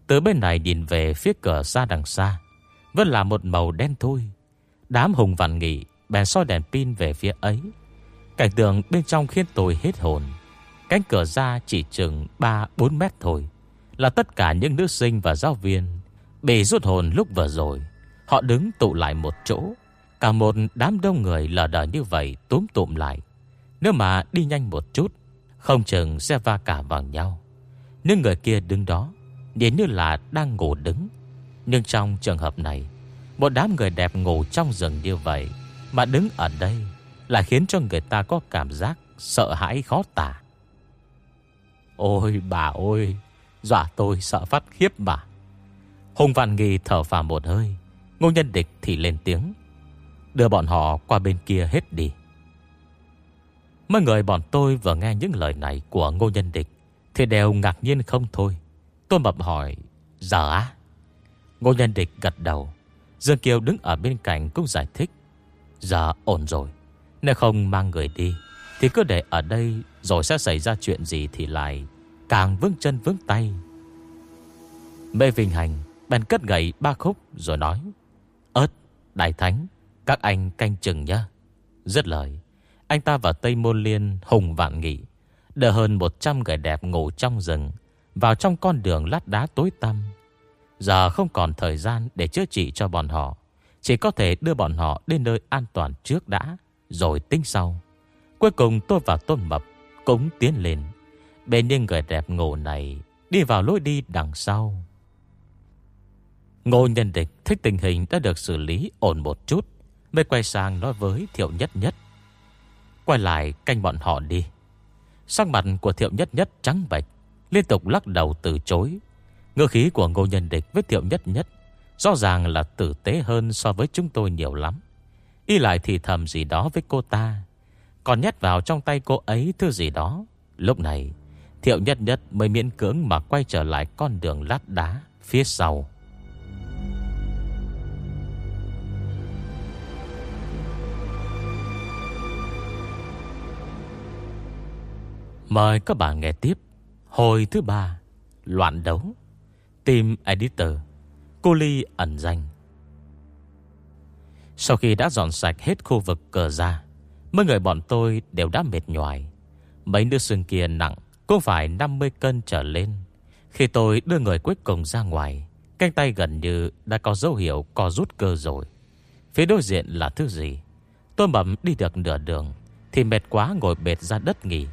từ bên này nhìn về phía cửa xa đằng xa, Vẫn là một màu đen thôi Đám hùng vạn nghị Bèn soi đèn pin về phía ấy. Cảnh tượng bên trong khiến tôi hết hồn. Cánh cửa ra chỉ chừng 3-4 mét thôi, Là tất cả những nữ sinh và giáo viên Bị rút hồn lúc vừa rồi. Họ đứng tụ lại một chỗ, Cả một đám đông người lờ đờ như vậy túm tụm lại. Nếu mà đi nhanh một chút, Không chừng sẽ va cả vào nhau. Nhưng người kia đứng đó Nhìn như là đang ngủ đứng. Nhưng trong trường hợp này, Một đám người đẹp ngủ trong rừng như vậy, Mà đứng ở đây Là khiến cho người ta có cảm giác Sợ hãi khó tả. Ôi bà ơi, Dọa tôi sợ phát khiếp bà. Hùng Vạn Nghi thở phào một hơi, Ngô Nhân Địch thì lên tiếng, Đưa bọn họ qua bên kia hết đi. Mấy người bọn tôi vừa nghe những lời này Của Ngô Nhân Địch Thì đều ngạc nhiên không thôi. Tôi mập hỏi Giờ á? Ngô Nhân Địch gật đầu. Dương Kiều đứng ở bên cạnh cũng giải thích Giờ ổn rồi Nếu không mang người đi Thì cứ để ở đây Rồi sẽ xảy ra chuyện gì thì lại Càng vững chân vững tay. Mê Vinh Hành Bèn cất gậy ba khúc rồi nói Ơt, Đại Thánh Các anh canh chừng nhá. Rất lời Anh ta và Tây Môn Liên hùng vạn nghị Đỡ hơn 100 người đẹp ngủ trong rừng. Vào trong con đường lát đá tối tăm. Giờ không còn thời gian để chữa trị cho bọn họ, Chỉ có thể đưa bọn họ đến nơi an toàn trước đã, Rồi tính sau. Cuối cùng tôi và Tôn Mập cũng tiến lên Bên những người đẹp ngộ này Đi vào lối đi đằng sau. Ngô nhân địch thích tình hình đã được xử lý ổn một chút, Mới quay sang nói với Thiệu Nhất Nhất. Quay lại canh bọn họ đi. Sắc mặt của Thiệu Nhất Nhất trắng bạch Liên tục lắc đầu từ chối. Ngư khí của ngô nhân địch với Thiệu Nhất Nhất Rõ ràng là tử tế hơn so với chúng tôi nhiều lắm. Y lại thì thầm gì đó với cô ta. Còn nhét vào trong tay cô ấy thứ gì đó. Lúc này, Thiệu Nhất Nhất mới miễn cưỡng mà quay trở lại con đường lát đá phía sau. Mời các bạn nghe tiếp Hồi thứ ba, Loạn đấu. Team Editor, Cô Ly ẩn danh. Sau khi đã dọn sạch hết khu vực cờ ra, Mấy người bọn tôi đều đã mệt nhòi Mấy đứa xương kia nặng, Cũng phải 50 cân trở lên. Khi tôi đưa người cuối cùng ra ngoài, Cánh tay gần như đã có dấu hiệu co rút cơ rồi. Phía đối diện là thứ gì? Tôi mầm đi được nửa đường, Thì mệt quá ngồi bệt ra đất nghỉ.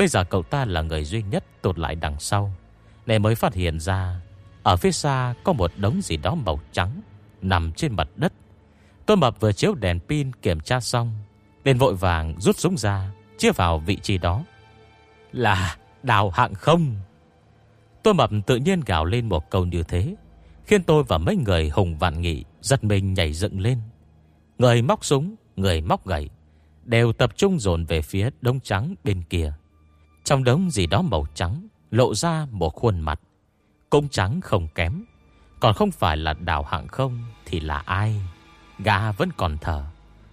Bây giờ cậu ta là người duy nhất tụt lại đằng sau. Này mới phát hiện ra, Ở phía xa có một đống gì đó màu trắng Nằm trên mặt đất. Tôi mập vừa chiếu đèn pin kiểm tra xong, liền vội vàng rút súng ra, Chia vào vị trí đó. Là đào hạng không. Tôi mập tự nhiên gào lên một câu như thế, Khiến tôi và mấy người hùng vạn nghị Giật mình nhảy dựng lên. Người móc súng, Người móc gậy, Đều tập trung dồn về phía đông trắng bên kia trong đống gì đó màu trắng, Lộ ra một khuôn mặt. Cũng trắng không kém. Còn không phải là đào hạng không Thì là ai? Gà vẫn còn thở.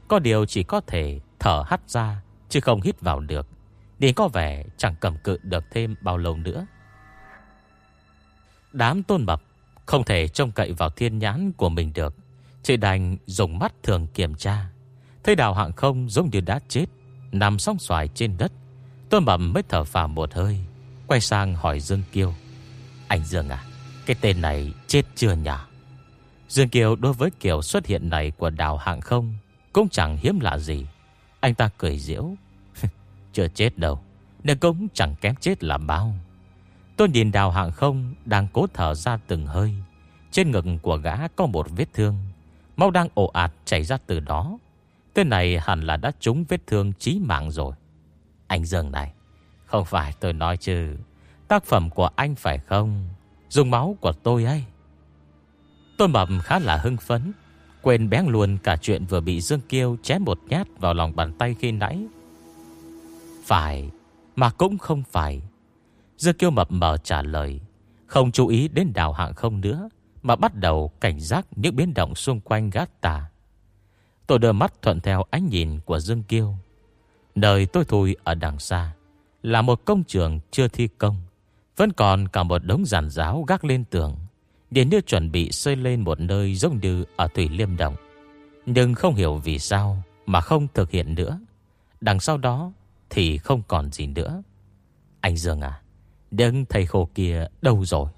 Có điều chỉ có thể thở hắt ra, Chứ không hít vào được. Nên có vẻ chẳng cầm cự được thêm bao lâu nữa. Đám tôn mập Không thể trông cậy vào thiên nhãn của mình được. Chỉ đành dùng mắt thường kiểm tra. Thấy đào hạng không giống như đã chết, Nằm song xoài trên đất. Tôi mầm mới thở phào một hơi, Quay sang hỏi Dương Kiêu. Anh Dương à Cái tên này chết chưa nhỉ? Dương Kiều đối với kiểu xuất hiện này Của đào hạng không Cũng chẳng hiếm lạ gì. Anh ta cười diễu. Chưa chết đâu, Nên cũng chẳng kém chết là bao. Tôi nhìn đào hạng không Đang cố thở ra từng hơi. Trên ngực của gã có một vết thương. Máu đang ồ ạt chảy ra từ đó. Tên này hẳn là đã trúng vết thương chí mạng rồi anh Dương này Không phải tôi nói chứ. Tác phẩm của anh phải không? Dùng máu của tôi ấy. Tôi mập khá là hưng phấn. Quên bén luôn cả chuyện vừa bị Dương Kiêu chém một nhát vào lòng bàn tay khi nãy. Phải, Mà cũng không phải. Dương Kiêu mập mờ trả lời. Không chú ý đến đào hạng không nữa, Mà bắt đầu cảnh giác những biến động xung quanh gác tà. Tôi đưa mắt thuận theo ánh nhìn của Dương Kiêu. Nơi tôi thui ở đằng xa. Là một công trường chưa thi công, Vẫn còn cả một đống giàn giáo gác lên tường. Để như chuẩn bị xây lên một nơi giống như ở Thủy Liêm Động. Nhưng không hiểu vì sao Mà không thực hiện nữa. Đằng sau đó Thì không còn gì nữa. Anh Dương à Nhưng thầy khổ kia đâu rồi?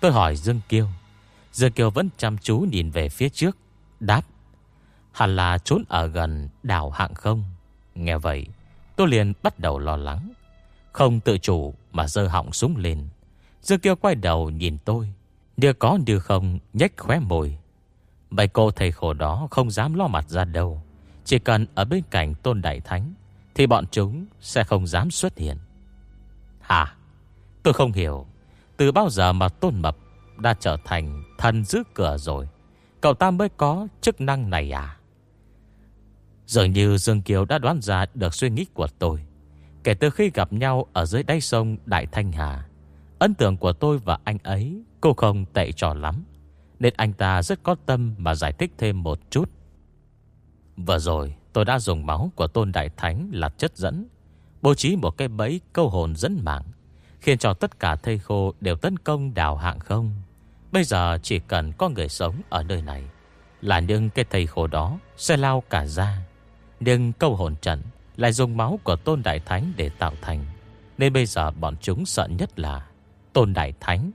Tôi hỏi Dương Kiêu. Dương Kiêu vẫn chăm chú nhìn về phía trước, Đáp. Hẳn là trốn ở gần đảo hạng không. Nghe vậy Tôi liền bắt đầu lo lắng. Không tự chủ mà dơ họng súng lên. Dương Kiêu quay đầu nhìn tôi. Đưa có đưa không, nhếch khóe môi. Bày cô thầy khổ đó không dám lo mặt ra đâu. Chỉ cần ở bên cạnh tôn đại thánh, Thì bọn chúng sẽ không dám xuất hiện. Hả? Tôi không hiểu. Từ bao giờ mà tôn mập Đã trở thành thần giữ cửa rồi? Cậu ta mới có chức năng này à? Dường như Dương Kiều đã đoán ra được suy nghĩ của tôi. Kể từ khi gặp nhau Ở dưới đáy sông Đại Thanh Hà, Ấn tượng của tôi và anh ấy Cô không tệ trò lắm, Nên anh ta rất có tâm mà giải thích thêm một chút. Vừa rồi, tôi đã dùng máu của Tôn Đại Thánh là chất dẫn, Bố trí một cái bẫy câu hồn dẫn mạng, Khiến cho tất cả thây khô đều tấn công đảo hạng không. Bây giờ chỉ cần có người sống ở nơi này Là những cái thầy khổ đó sẽ lao cả ra. Nhưng câu hồn trận lại dùng máu của Tôn Đại Thánh để tạo thành. Nên bây giờ bọn chúng sợ nhất là Tôn Đại Thánh.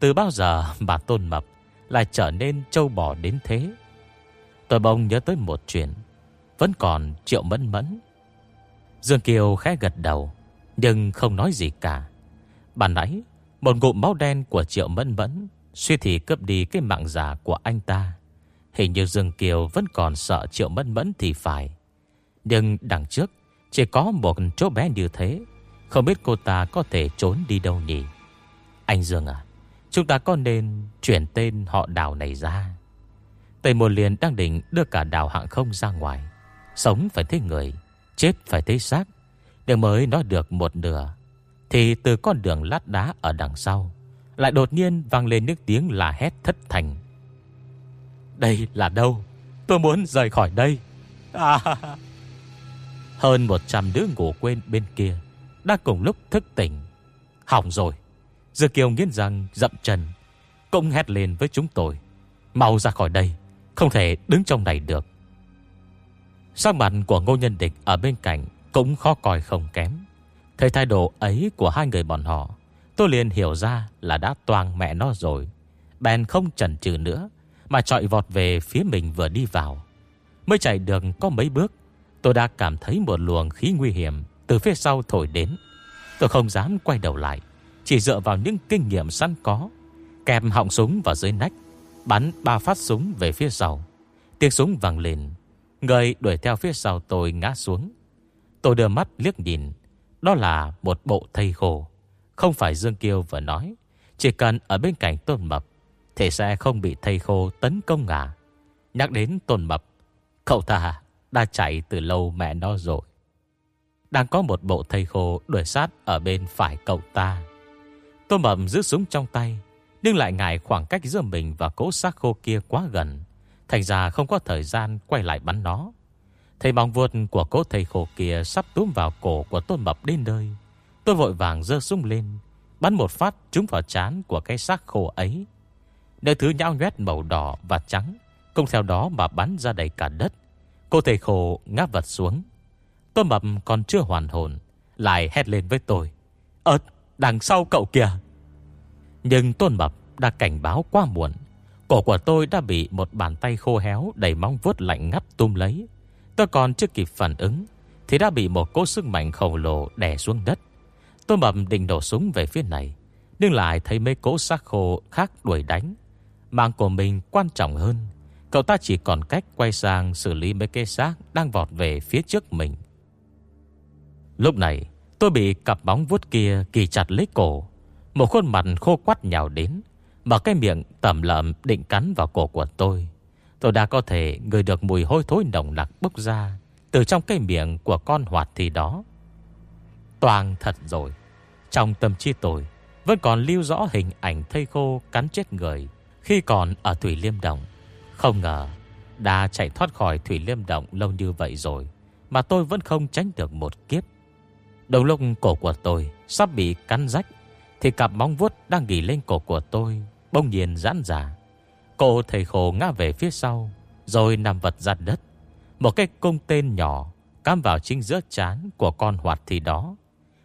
Từ bao giờ bà Tôn Mập Lại trở nên trâu bò đến thế? Tôi bông nhớ tới một chuyện, Vẫn còn triệu mẫn mẫn. Dương Kiều khẽ gật đầu, Nhưng không nói gì cả. Bạn nãy, Một ngụm máu đen của triệu mẫn mẫn Suy thì cướp đi cái mạng giả của anh ta. Hình như Dương Kiều Vẫn còn sợ triệu mẫn mẫn thì phải. Nhưng đằng trước, Chỉ có một chỗ bé như thế. Không biết cô ta có thể trốn đi đâu nhỉ? Anh Dương à Chúng ta có nên chuyển tên họ đào này ra? Tây Môn Liên đang định đưa cả đào hạng không ra ngoài. Sống phải thấy người, Chết phải thấy xác. Để mới nói được một nửa, Thì từ con đường lát đá ở đằng sau, Lại đột nhiên vang lên nước tiếng là hét thất thành. Đây là đâu? Tôi muốn rời khỏi đây. À. Hơn 100 đứa ngủ quên bên kia Đã cùng lúc thức tỉnh. Hỏng rồi. Dư Kiều nghiến răng, dậm chân, Cũng hét lên với chúng tôi. Mau ra khỏi đây, Không thể đứng trong này được. Sắc mặt của ngô nhân địch Ở bên cạnh cũng khó coi không kém. Thấy thái độ ấy của hai người bọn họ, Tôi liền hiểu ra là đã toàn mẹ nó rồi. Bèn không chần chừ nữa mà trọi vọt về phía mình vừa đi vào. Mới chạy được có mấy bước, Tôi đã cảm thấy một luồng khí nguy hiểm Từ phía sau thổi đến. Tôi không dám quay đầu lại, Chỉ dựa vào những kinh nghiệm sẵn có Kèm họng súng vào dưới nách, Bắn ba phát súng về phía sau. Tiếng súng vang lên, Người đuổi theo phía sau tôi ngã xuống. Tôi đưa mắt liếc nhìn, Đó là một bộ thây khổ Không phải Dương Kiêu vừa nói, Chỉ cần ở bên cạnh Tôn Mập thì sẽ không bị thầy khô tấn công à? Nhắc đến Tôn Mập, Cậu ta đã chạy từ lâu mẹ nó rồi. Đang có một bộ thầy khô đuổi sát ở bên phải cậu ta. Tôn Mập giữ súng trong tay, Nhưng lại ngại khoảng cách giữa mình và cố xác khô kia quá gần. Thành ra không có thời gian quay lại bắn nó. Thầy bóng vuột của cố thầy khổ kia Sắp túm vào cổ của tôn mập đến nơi. Tôi vội vàng dơ súng lên, Bắn một phát trúng vào chán của cái xác khổ ấy. Nơi thứ nhão nhoét màu đỏ và trắng Cũng theo đó mà bắn ra đầy cả đất Cô thầy khổ ngáp vật xuống Tôn mập còn chưa hoàn hồn Lại hét lên với tôi Ơt đằng sau cậu kìa Nhưng tôn mập đã cảnh báo quá muộn Cổ của tôi đã bị một bàn tay khô héo đầy móng vuốt lạnh ngắt tung lấy. Tôi còn chưa kịp phản ứng thì đã bị một cỗ sức mạnh khổng lồ đè xuống đất. Tôi mập định đổ súng về phía này, nhưng lại thấy mấy cỗ xác khô khác đuổi đánh. Mạng của mình quan trọng hơn. Cậu ta chỉ còn cách quay sang xử lý mấy cây xác đang vọt về phía trước mình. Lúc này, tôi bị cặp bóng vuốt kia kỳ chặt lấy cổ. Một khuôn mặt khô quắt nhào đến, Mở cái miệng tẩm lợm định cắn vào cổ của tôi Tôi đã có thể ngửi được mùi hôi thối nồng nặc bốc ra Từ trong cái miệng của con hoạt thì đó Toàn thật rồi Trong tâm trí tôi Vẫn còn lưu rõ hình ảnh thây khô cắn chết người khi còn ở Thủy Liêm Đồng Không ngờ Đã chạy thoát khỏi Thủy Liêm Động lâu như vậy rồi, Mà tôi vẫn không tránh được một kiếp. Đồng lúc cổ của tôi Sắp bị cắn rách, Thì cặp móng vuốt đang nghỉ lên cổ của tôi Bông nhiên giãn ra. Cô thầy khổ ngã về phía sau, Rồi nằm vật giặt đất. Một cái cung tên nhỏ Cắm vào chính giữa chán của con hoạt thì đó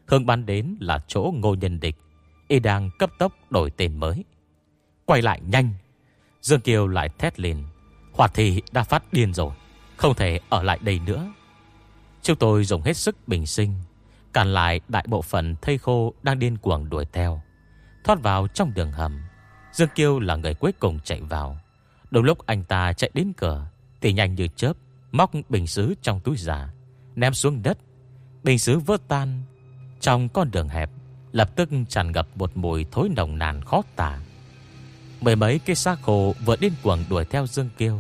hương bắn đến là chỗ ngô nhân địch, Y đang cấp tốc đổi tên mới. Quay lại nhanh. Dương Kiều lại thét lên. Hoạt thì đã phát điên rồi, Không thể ở lại đây nữa. Chúng tôi dùng hết sức bình sinh, Cản lại đại bộ phận thây khô Đang điên cuồng đuổi theo. Thoát vào trong đường hầm, Dương Kiêu là người cuối cùng chạy vào. Đầu lúc anh ta chạy đến cửa, Thì nhanh như chớp, Móc bình xứ trong túi giả, Ném xuống đất. Bình xứ vỡ tan, Trong con đường hẹp, Lập tức tràn ngập một mùi thối nồng nàn khó tả. Mười mấy cái xác khô vừa điên cuồng đuổi theo Dương Kiêu.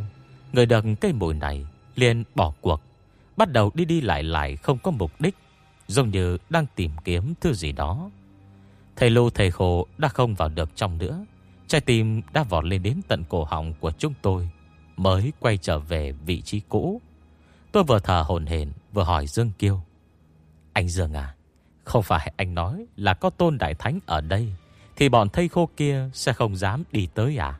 Người được cây mùi này liền bỏ cuộc, Bắt đầu đi đi lại lại không có mục đích, Giống như đang tìm kiếm thứ gì đó. Thầy lô thầy khổ đã không vào được trong nữa, Trái tim đã vọt lên đến tận cổ họng của chúng tôi, Mới quay trở về vị trí cũ. Tôi vừa thở hồn hển, Vừa hỏi Dương Kiêu. Anh Dương à Không phải anh nói là có tôn đại thánh ở đây? Thì bọn thây khô kia Sẽ không dám đi tới à?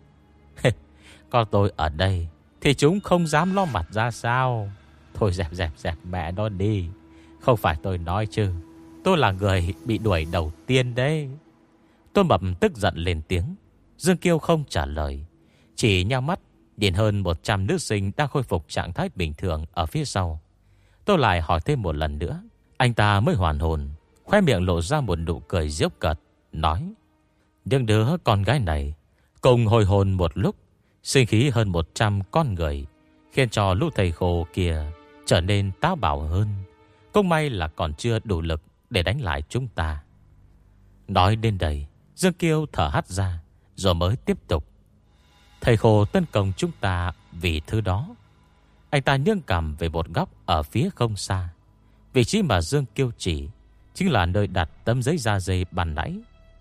Có tôi ở đây Thì chúng không dám lo mặt ra sao? Thôi dẹp dẹp dẹp, mẹ nó đi. Không phải tôi nói chứ. Tôi là người bị đuổi đầu tiên đấy. Tôi mập tức giận lên tiếng. Dương Kiêu không trả lời. Chỉ nhau mắt Điền hơn 100 nữ sinh đang khôi phục trạng thái bình thường ở phía sau. Tôi lại hỏi thêm một lần nữa. Anh ta mới hoàn hồn, Khoe miệng lộ ra một nụ cười diễu cợt, Nói những đứa con gái này Cùng hồi hồn một lúc, Sinh khí hơn 100 con người, Khiến cho lũ thầy khô kia Trở nên táo bạo hơn. Cũng may là còn chưa đủ lực Để đánh lại chúng ta. Nói đến đây, Dương Kiêu thở hắt ra, Rồi mới tiếp tục. Thầy khổ tấn công chúng ta vì thứ đó. Anh ta nhương cằm về một góc Ở phía không xa. Vị trí mà Dương Kiêu chỉ Chính là nơi đặt tấm giấy da dày bàn nãy.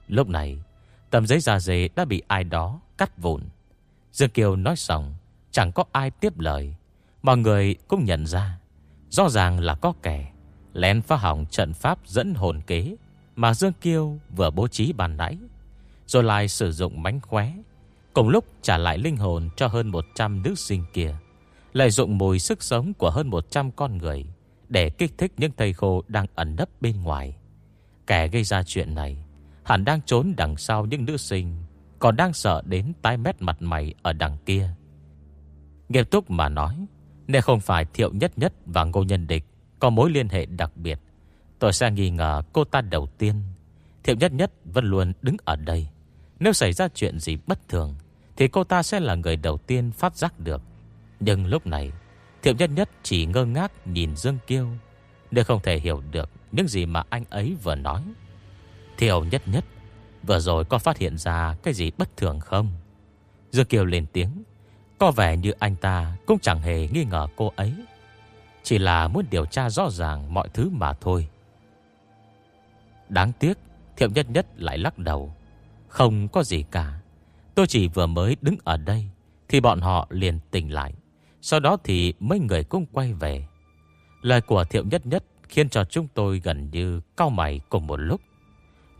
Lúc này Tấm giấy da dê đã bị ai đó cắt vụn. Dương Kiều nói xong, Chẳng có ai tiếp lời. Mọi người cũng nhận ra, Rõ ràng là có kẻ Lén phá hỏng trận pháp dẫn hồn kế Mà Dương Kiêu vừa bố trí bàn nãy, Rồi lại sử dụng mánh khóe, Cùng lúc trả lại linh hồn cho hơn 100 nữ sinh kia, Lợi dụng mùi sức sống của hơn 100 con người Để kích thích những thầy khô đang ẩn nấp bên ngoài. Kẻ gây ra chuyện này Hẳn đang trốn đằng sau những nữ sinh, Còn đang sợ đến tái mét mặt mày ở đằng kia. Nghiêm túc mà nói, Nếu không phải thiệu nhất nhất và ngô nhân địch Có mối liên hệ đặc biệt, Tôi sẽ nghi ngờ cô ta đầu tiên. Thiệu nhất nhất vẫn luôn đứng ở đây. Nếu xảy ra chuyện gì bất thường, Thì cô ta sẽ là người đầu tiên phát giác được. Nhưng lúc này, Thiệu nhất nhất chỉ ngơ ngác nhìn Dương Kiêu Nếu không thể hiểu được Những gì mà anh ấy vừa nói. Thiệu nhất nhất. Vừa rồi có phát hiện ra cái gì bất thường không? Dương Kiều lên tiếng. Có vẻ như anh ta cũng chẳng hề nghi ngờ cô ấy. Chỉ là muốn điều tra rõ ràng mọi thứ mà thôi. Đáng tiếc Thiệu nhất nhất lại lắc đầu. Không có gì cả. Tôi chỉ vừa mới đứng ở đây, Thì bọn họ liền tỉnh lại. Sau đó thì mấy người cũng quay về. Lời của thiệu nhất nhất Khiến cho chúng tôi gần như cao mày cùng một lúc.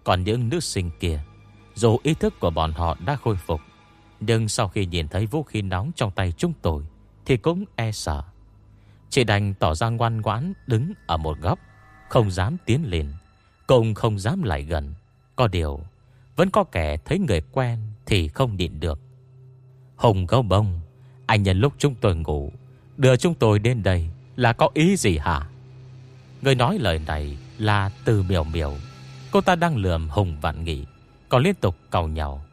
Còn những nữ sinh kia, Dù ý thức của bọn họ đã khôi phục, Nhưng sau khi nhìn thấy vũ khí nóng trong tay chúng tôi, Thì cũng e sợ. Chỉ đành tỏ ra ngoan ngoãn Đứng ở một góc, Không dám tiến lên Cùng không dám lại gần. Có điều, Vẫn có kẻ thấy người quen Thì không nhịn được. Hùng gấu bông, Anh nhân lúc chúng tôi ngủ, Đưa chúng tôi đến đây Là có ý gì hả? Người nói lời này là từ miểu miểu Cô ta đang lườm Hùng vạn nghị, Còn liên tục cầu nhau.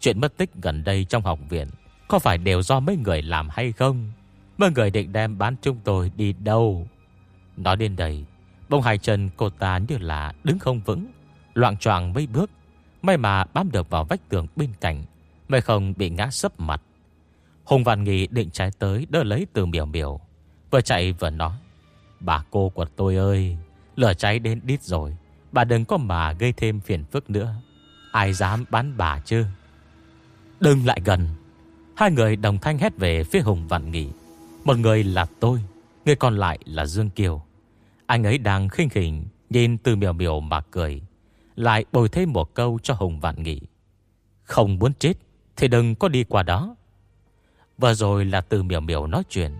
Chuyện mất tích gần đây trong học viện, Có phải đều do mấy người làm hay không? Mấy người định đem bán chúng tôi đi đâu? Nói đến đây, Bông hai chân cô ta như là đứng không vững Loạn troàng mấy bước, May mà bám được vào vách tường bên cạnh Mới không bị ngã sấp mặt. Hùng vạn Nghị định trái tới Đỡ lấy từ miểu miểu, Vừa chạy vừa nói, Bà cô của tôi ơi, Lửa cháy đến đít rồi Bà đừng có mà gây thêm phiền phức nữa. Ai dám bán bà chứ? Đừng lại gần. Hai người đồng thanh hét về phía Hùng vạn Nghị. Một người là tôi, Người còn lại là Dương Kiều. Anh ấy đang khinh khỉnh, Nhìn từ miều miều mà cười, Lại bồi thêm một câu cho Hùng Vạn Nghị. Không muốn chết Thì đừng có đi qua đó. Vừa rồi là từ miểu miểu nói chuyện,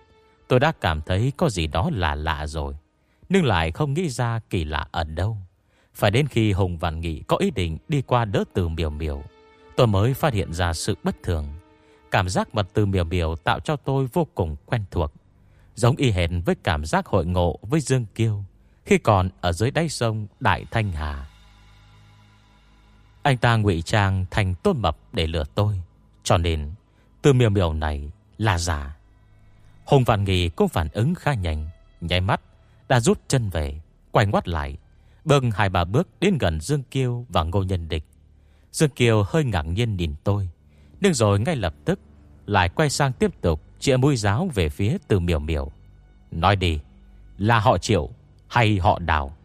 Tôi đã cảm thấy có gì đó là lạ rồi, Nhưng lại không nghĩ ra kỳ lạ ở đâu. Phải đến khi Hùng Văn Nghị có ý định đi qua đỡ từ miều miều Tôi mới phát hiện ra sự bất thường. Cảm giác mật từ miều miều tạo cho tôi vô cùng quen thuộc, Giống y hệt với cảm giác hội ngộ với Dương Kiêu Khi còn ở dưới đáy sông Đại Thanh Hà. Anh ta ngụy trang thành tôn mập để lừa tôi, Cho nên từ miều miều này là giả. Hùng Văn Nghị cũng phản ứng khá nhanh, Nháy mắt đã rút chân về, Quay ngoắt lại Bưng hai ba bước đến gần Dương Kiêu và Ngô Nhân Địch. Dương Kiều hơi ngạc nhiên nhìn tôi, Nhưng rồi ngay lập tức Lại quay sang tiếp tục Chĩa mũi giáo về phía từ miểu miểu. Nói đi, Là họ triệu hay họ đào?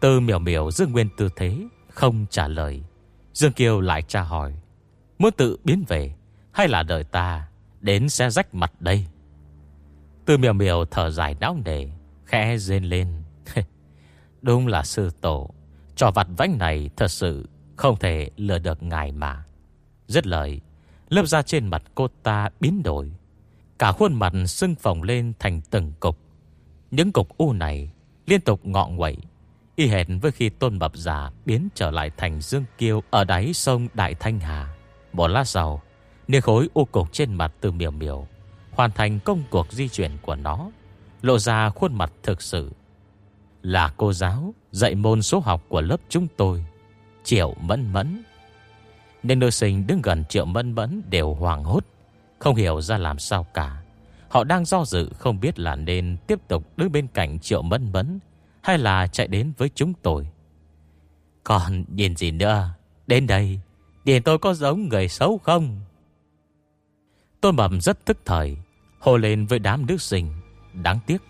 Từ miểu miểu giữ nguyên tư thế, Không trả lời. Dương Kiều lại tra hỏi, Muốn tự biến về Hay là đợi ta Đến xe rách mặt đây? Từ miểu miểu thở dài não nề, Khẽ rên lên Đúng là sư tổ Trò vặt vãnh này thật sự không thể lừa được ngài mà. Rất lời, lớp da trên mặt cô ta biến đổi. Cả khuôn mặt sưng phồng lên thành từng cục. Những cục u này liên tục ngọ nguậy. Y hệt với khi tôn bập giả biến trở lại thành dương kiêu ở đáy sông Đại Thanh Hà. Một lát sau, niềm khối u cục trên mặt từ miều miều hoàn thành công cuộc di chuyển của nó, lộ ra khuôn mặt thực sự là cô giáo dạy môn số học của lớp chúng tôi, Triệu Mẫn Mẫn. Nên nữ sinh đứng gần Triệu Mẫn Mẫn đều hoàng hốt, không hiểu ra làm sao cả. Họ đang do dự không biết là nên tiếp tục đứng bên cạnh Triệu Mẫn Mẫn hay là chạy đến với chúng tôi. Còn nhìn gì nữa, đến đây, nhìn tôi có giống người xấu không? Tôi mầm rất thức thời, hồ lên với đám nữ sinh. Đáng tiếc,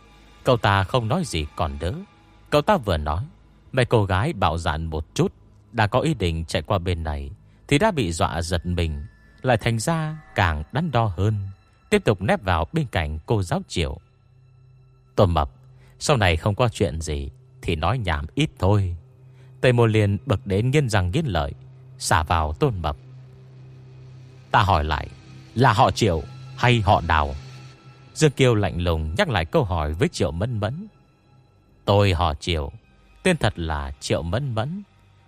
cậu ta không nói gì còn đỡ. Cậu ta vừa nói Mấy cô gái bạo dạn một chút, Đã có ý định chạy qua bên này, Thì đã bị dọa giật mình, Lại thành ra càng đắn đo hơn, Tiếp tục nép vào bên cạnh cô giáo triệu. Tôn Mập, Sau này không có chuyện gì Thì nói nhảm ít thôi. Tây Môn Liên bực đến nghiên răng nghiên lợi, Xả vào Tôn Mập. Ta hỏi lại, Là họ triệu hay họ đào? Dương Kiêu lạnh lùng nhắc lại câu hỏi với Triệu Mẫn Mẫn. Tôi họ Triệu. Tên thật là Triệu Mẫn Mẫn,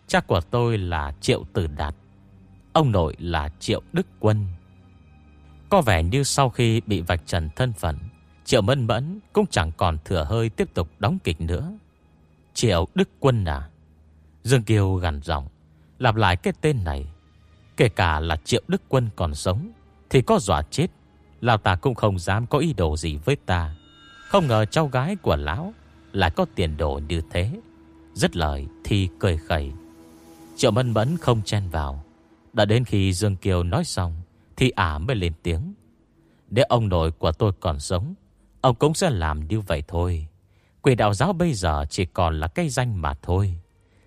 Cha của tôi là Triệu Tử Đạt, Ông nội là Triệu Đức Quân. Có vẻ như sau khi bị vạch trần thân phận, Triệu Mẫn Mẫn cũng chẳng còn thừa hơi tiếp tục đóng kịch nữa. Triệu Đức Quân à Dương Kiều gằn giọng, Lặp lại cái tên này, Kể cả là Triệu Đức Quân còn sống, Thì có dọa chết, Lão ta cũng không dám có ý đồ gì với ta. Không ngờ cháu gái của lão lại có tiền đồ như thế. Rất lời thì cười khẩy. Triệu mân mẫn không chen vào. Đã đến khi Dương Kiều nói xong, Thì ả mới lên tiếng. Nếu ông nội của tôi còn sống, Ông cũng sẽ làm như vậy thôi. Quỷ đạo giáo bây giờ chỉ còn là cây danh mà thôi.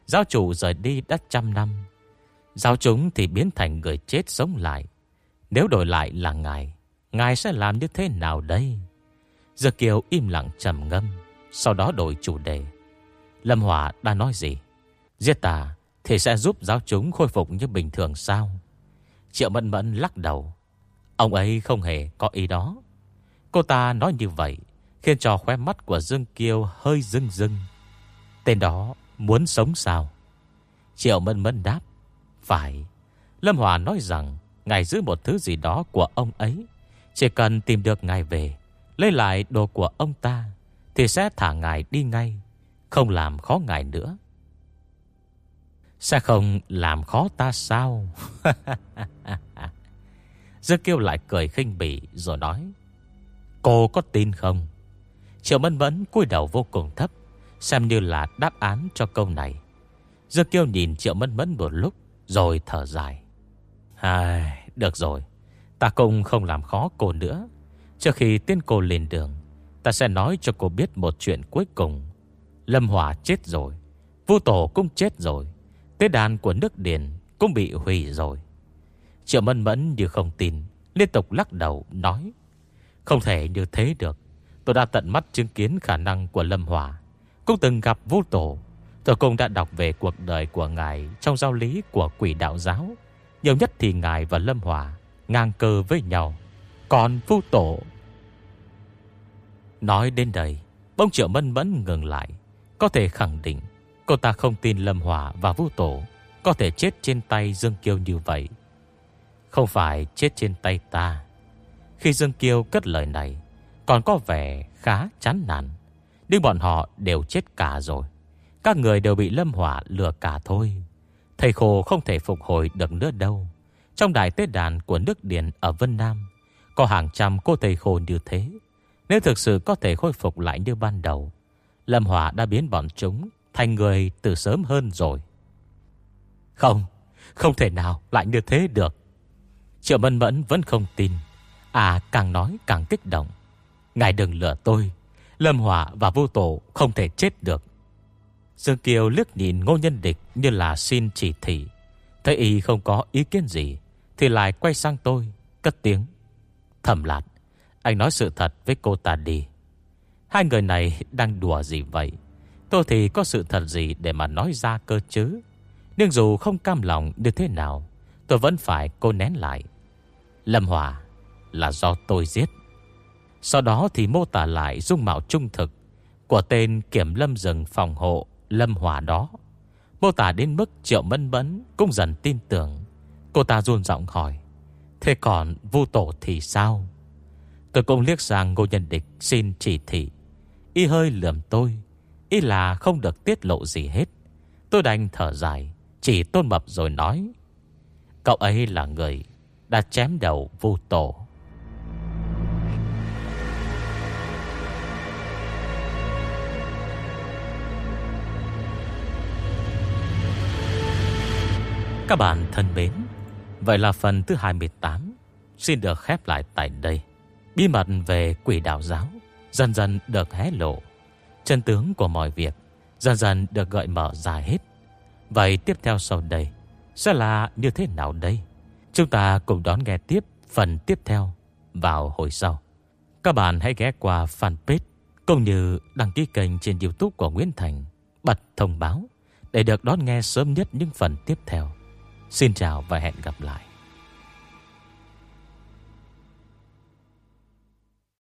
Giáo chủ rời đi đã trăm năm. Giáo chúng thì biến thành người chết sống lại. Nếu đổi lại là ngài Ngài sẽ làm như thế nào đây? Giờ Kiều im lặng trầm ngâm sau đó đổi chủ đề. Lâm Hỏa đã nói gì? Giết ta thì sẽ giúp giáo chúng khôi phục như bình thường sao? Triệu Mẫn Mẫn lắc đầu. Ông ấy không hề có ý đó. Cô ta nói như vậy Khiến cho khóe mắt của Dương Kiêu hơi rưng rưng. Tên đó muốn sống sao? Triệu Mẫn Mẫn đáp. Phải. Lâm Hòa nói rằng Ngài giữ một thứ gì đó của ông ấy. Chỉ cần tìm được ngài về, Lấy lại đồ của ông ta thì sẽ thả ngài đi ngay Không làm khó ngài nữa. Sẽ không làm khó ta sao? Dương Kiêu lại cười khinh bỉ Rồi nói Cô có tin không? Triệu Mân Mẫn cúi đầu vô cùng thấp Xem như là đáp án cho câu này. Dương Kiêu nhìn Triệu Mân Mẫn một lúc Rồi thở dài. Ai, Được rồi Ta cũng không làm khó cô nữa. Trước khi tiên cô lên đường Ta sẽ nói cho cô biết một chuyện cuối cùng. Lâm Hòa chết rồi, Vu Tổ cũng chết rồi, Tế đàn của nước Điền cũng bị hủy rồi. Triệu Mân Mẫn như không tin, Liên tục lắc đầu, nói, Không thể như thế được. Tôi đã tận mắt chứng kiến khả năng của Lâm Hòa. Cũng từng gặp Vu tổ. Tôi cũng đã đọc về cuộc đời của ngài Trong giáo lý của quỷ đạo giáo. Nhiều nhất thì ngài và Lâm Hòa Ngang cơ với nhau. Còn Vu tổ Nói đến đây, Bông triệu mân mẫn ngừng lại. Có thể khẳng định, Cô ta không tin Lâm Hỏa và Vũ Tổ Có thể chết trên tay Dương Kiêu như vậy. Không phải chết trên tay ta. Khi Dương Kiêu cất lời này, Còn có vẻ khá chán nản. Nhưng bọn họ đều chết cả rồi. Các người đều bị Lâm Hỏa lừa cả thôi. Thầy khổ không thể phục hồi được nữa đâu. Trong đài tế đàn của nước Điện ở Vân Nam, Có hàng trăm cô thầy khổ như thế. Nếu thực sự có thể khôi phục lại như ban đầu, Lâm Hỏa đã biến bọn chúng Thành người từ sớm hơn rồi. Không Không thể nào lại như thế được. Triệu Mân Mẫn vẫn không tin. À càng nói càng kích động. Ngài đừng lừa tôi. Lâm Hỏa và vô tổ không thể chết được. Dương Kiều liếc nhìn ngô nhân địch Như là xin chỉ thị. Thấy y không có ý kiến gì, Thì lại quay sang tôi, Cất tiếng. Thầm lạt. Anh nói sự thật với cô ta đi. Hai người này đang đùa gì vậy? Tôi thì có sự thật gì để mà nói ra cơ chứ? Nhưng dù không cam lòng như thế nào, Tôi vẫn phải cô nén lại. Lâm Hòa, là do tôi giết. Sau đó thì mô tả lại dung mạo trung thực Của tên kiểm lâm rừng phòng hộ Lâm Hòa đó. Mô tả đến mức triệu mân bấn Cũng dần tin tưởng. Cô ta run giọng hỏi, Thế còn vu tổ thì sao? Tôi cũng liếc sang ngô nhân địch Xin chỉ thị. Y hơi lườm tôi. Ý là không được tiết lộ gì hết. Tôi đành thở dài, Chỉ tôn mập rồi nói, Cậu ấy là người Đã chém đầu vô tổ. Các bạn thân mến, Vậy là phần thứ 28 Xin được khép lại tại đây. Bí mật về quỷ đạo giáo Dần dần được hé lộ. Chân tướng của mọi việc Dần dần được gợi mở ra hết. Vậy tiếp theo sau đây Sẽ là như thế nào đây? Chúng ta cùng đón nghe tiếp Phần tiếp theo vào hồi sau. Các bạn hãy ghé qua fanpage Cũng như đăng ký kênh trên youtube của Nguyễn Thành Bật thông báo Để được đón nghe sớm nhất những phần tiếp theo. Xin chào và hẹn gặp lại.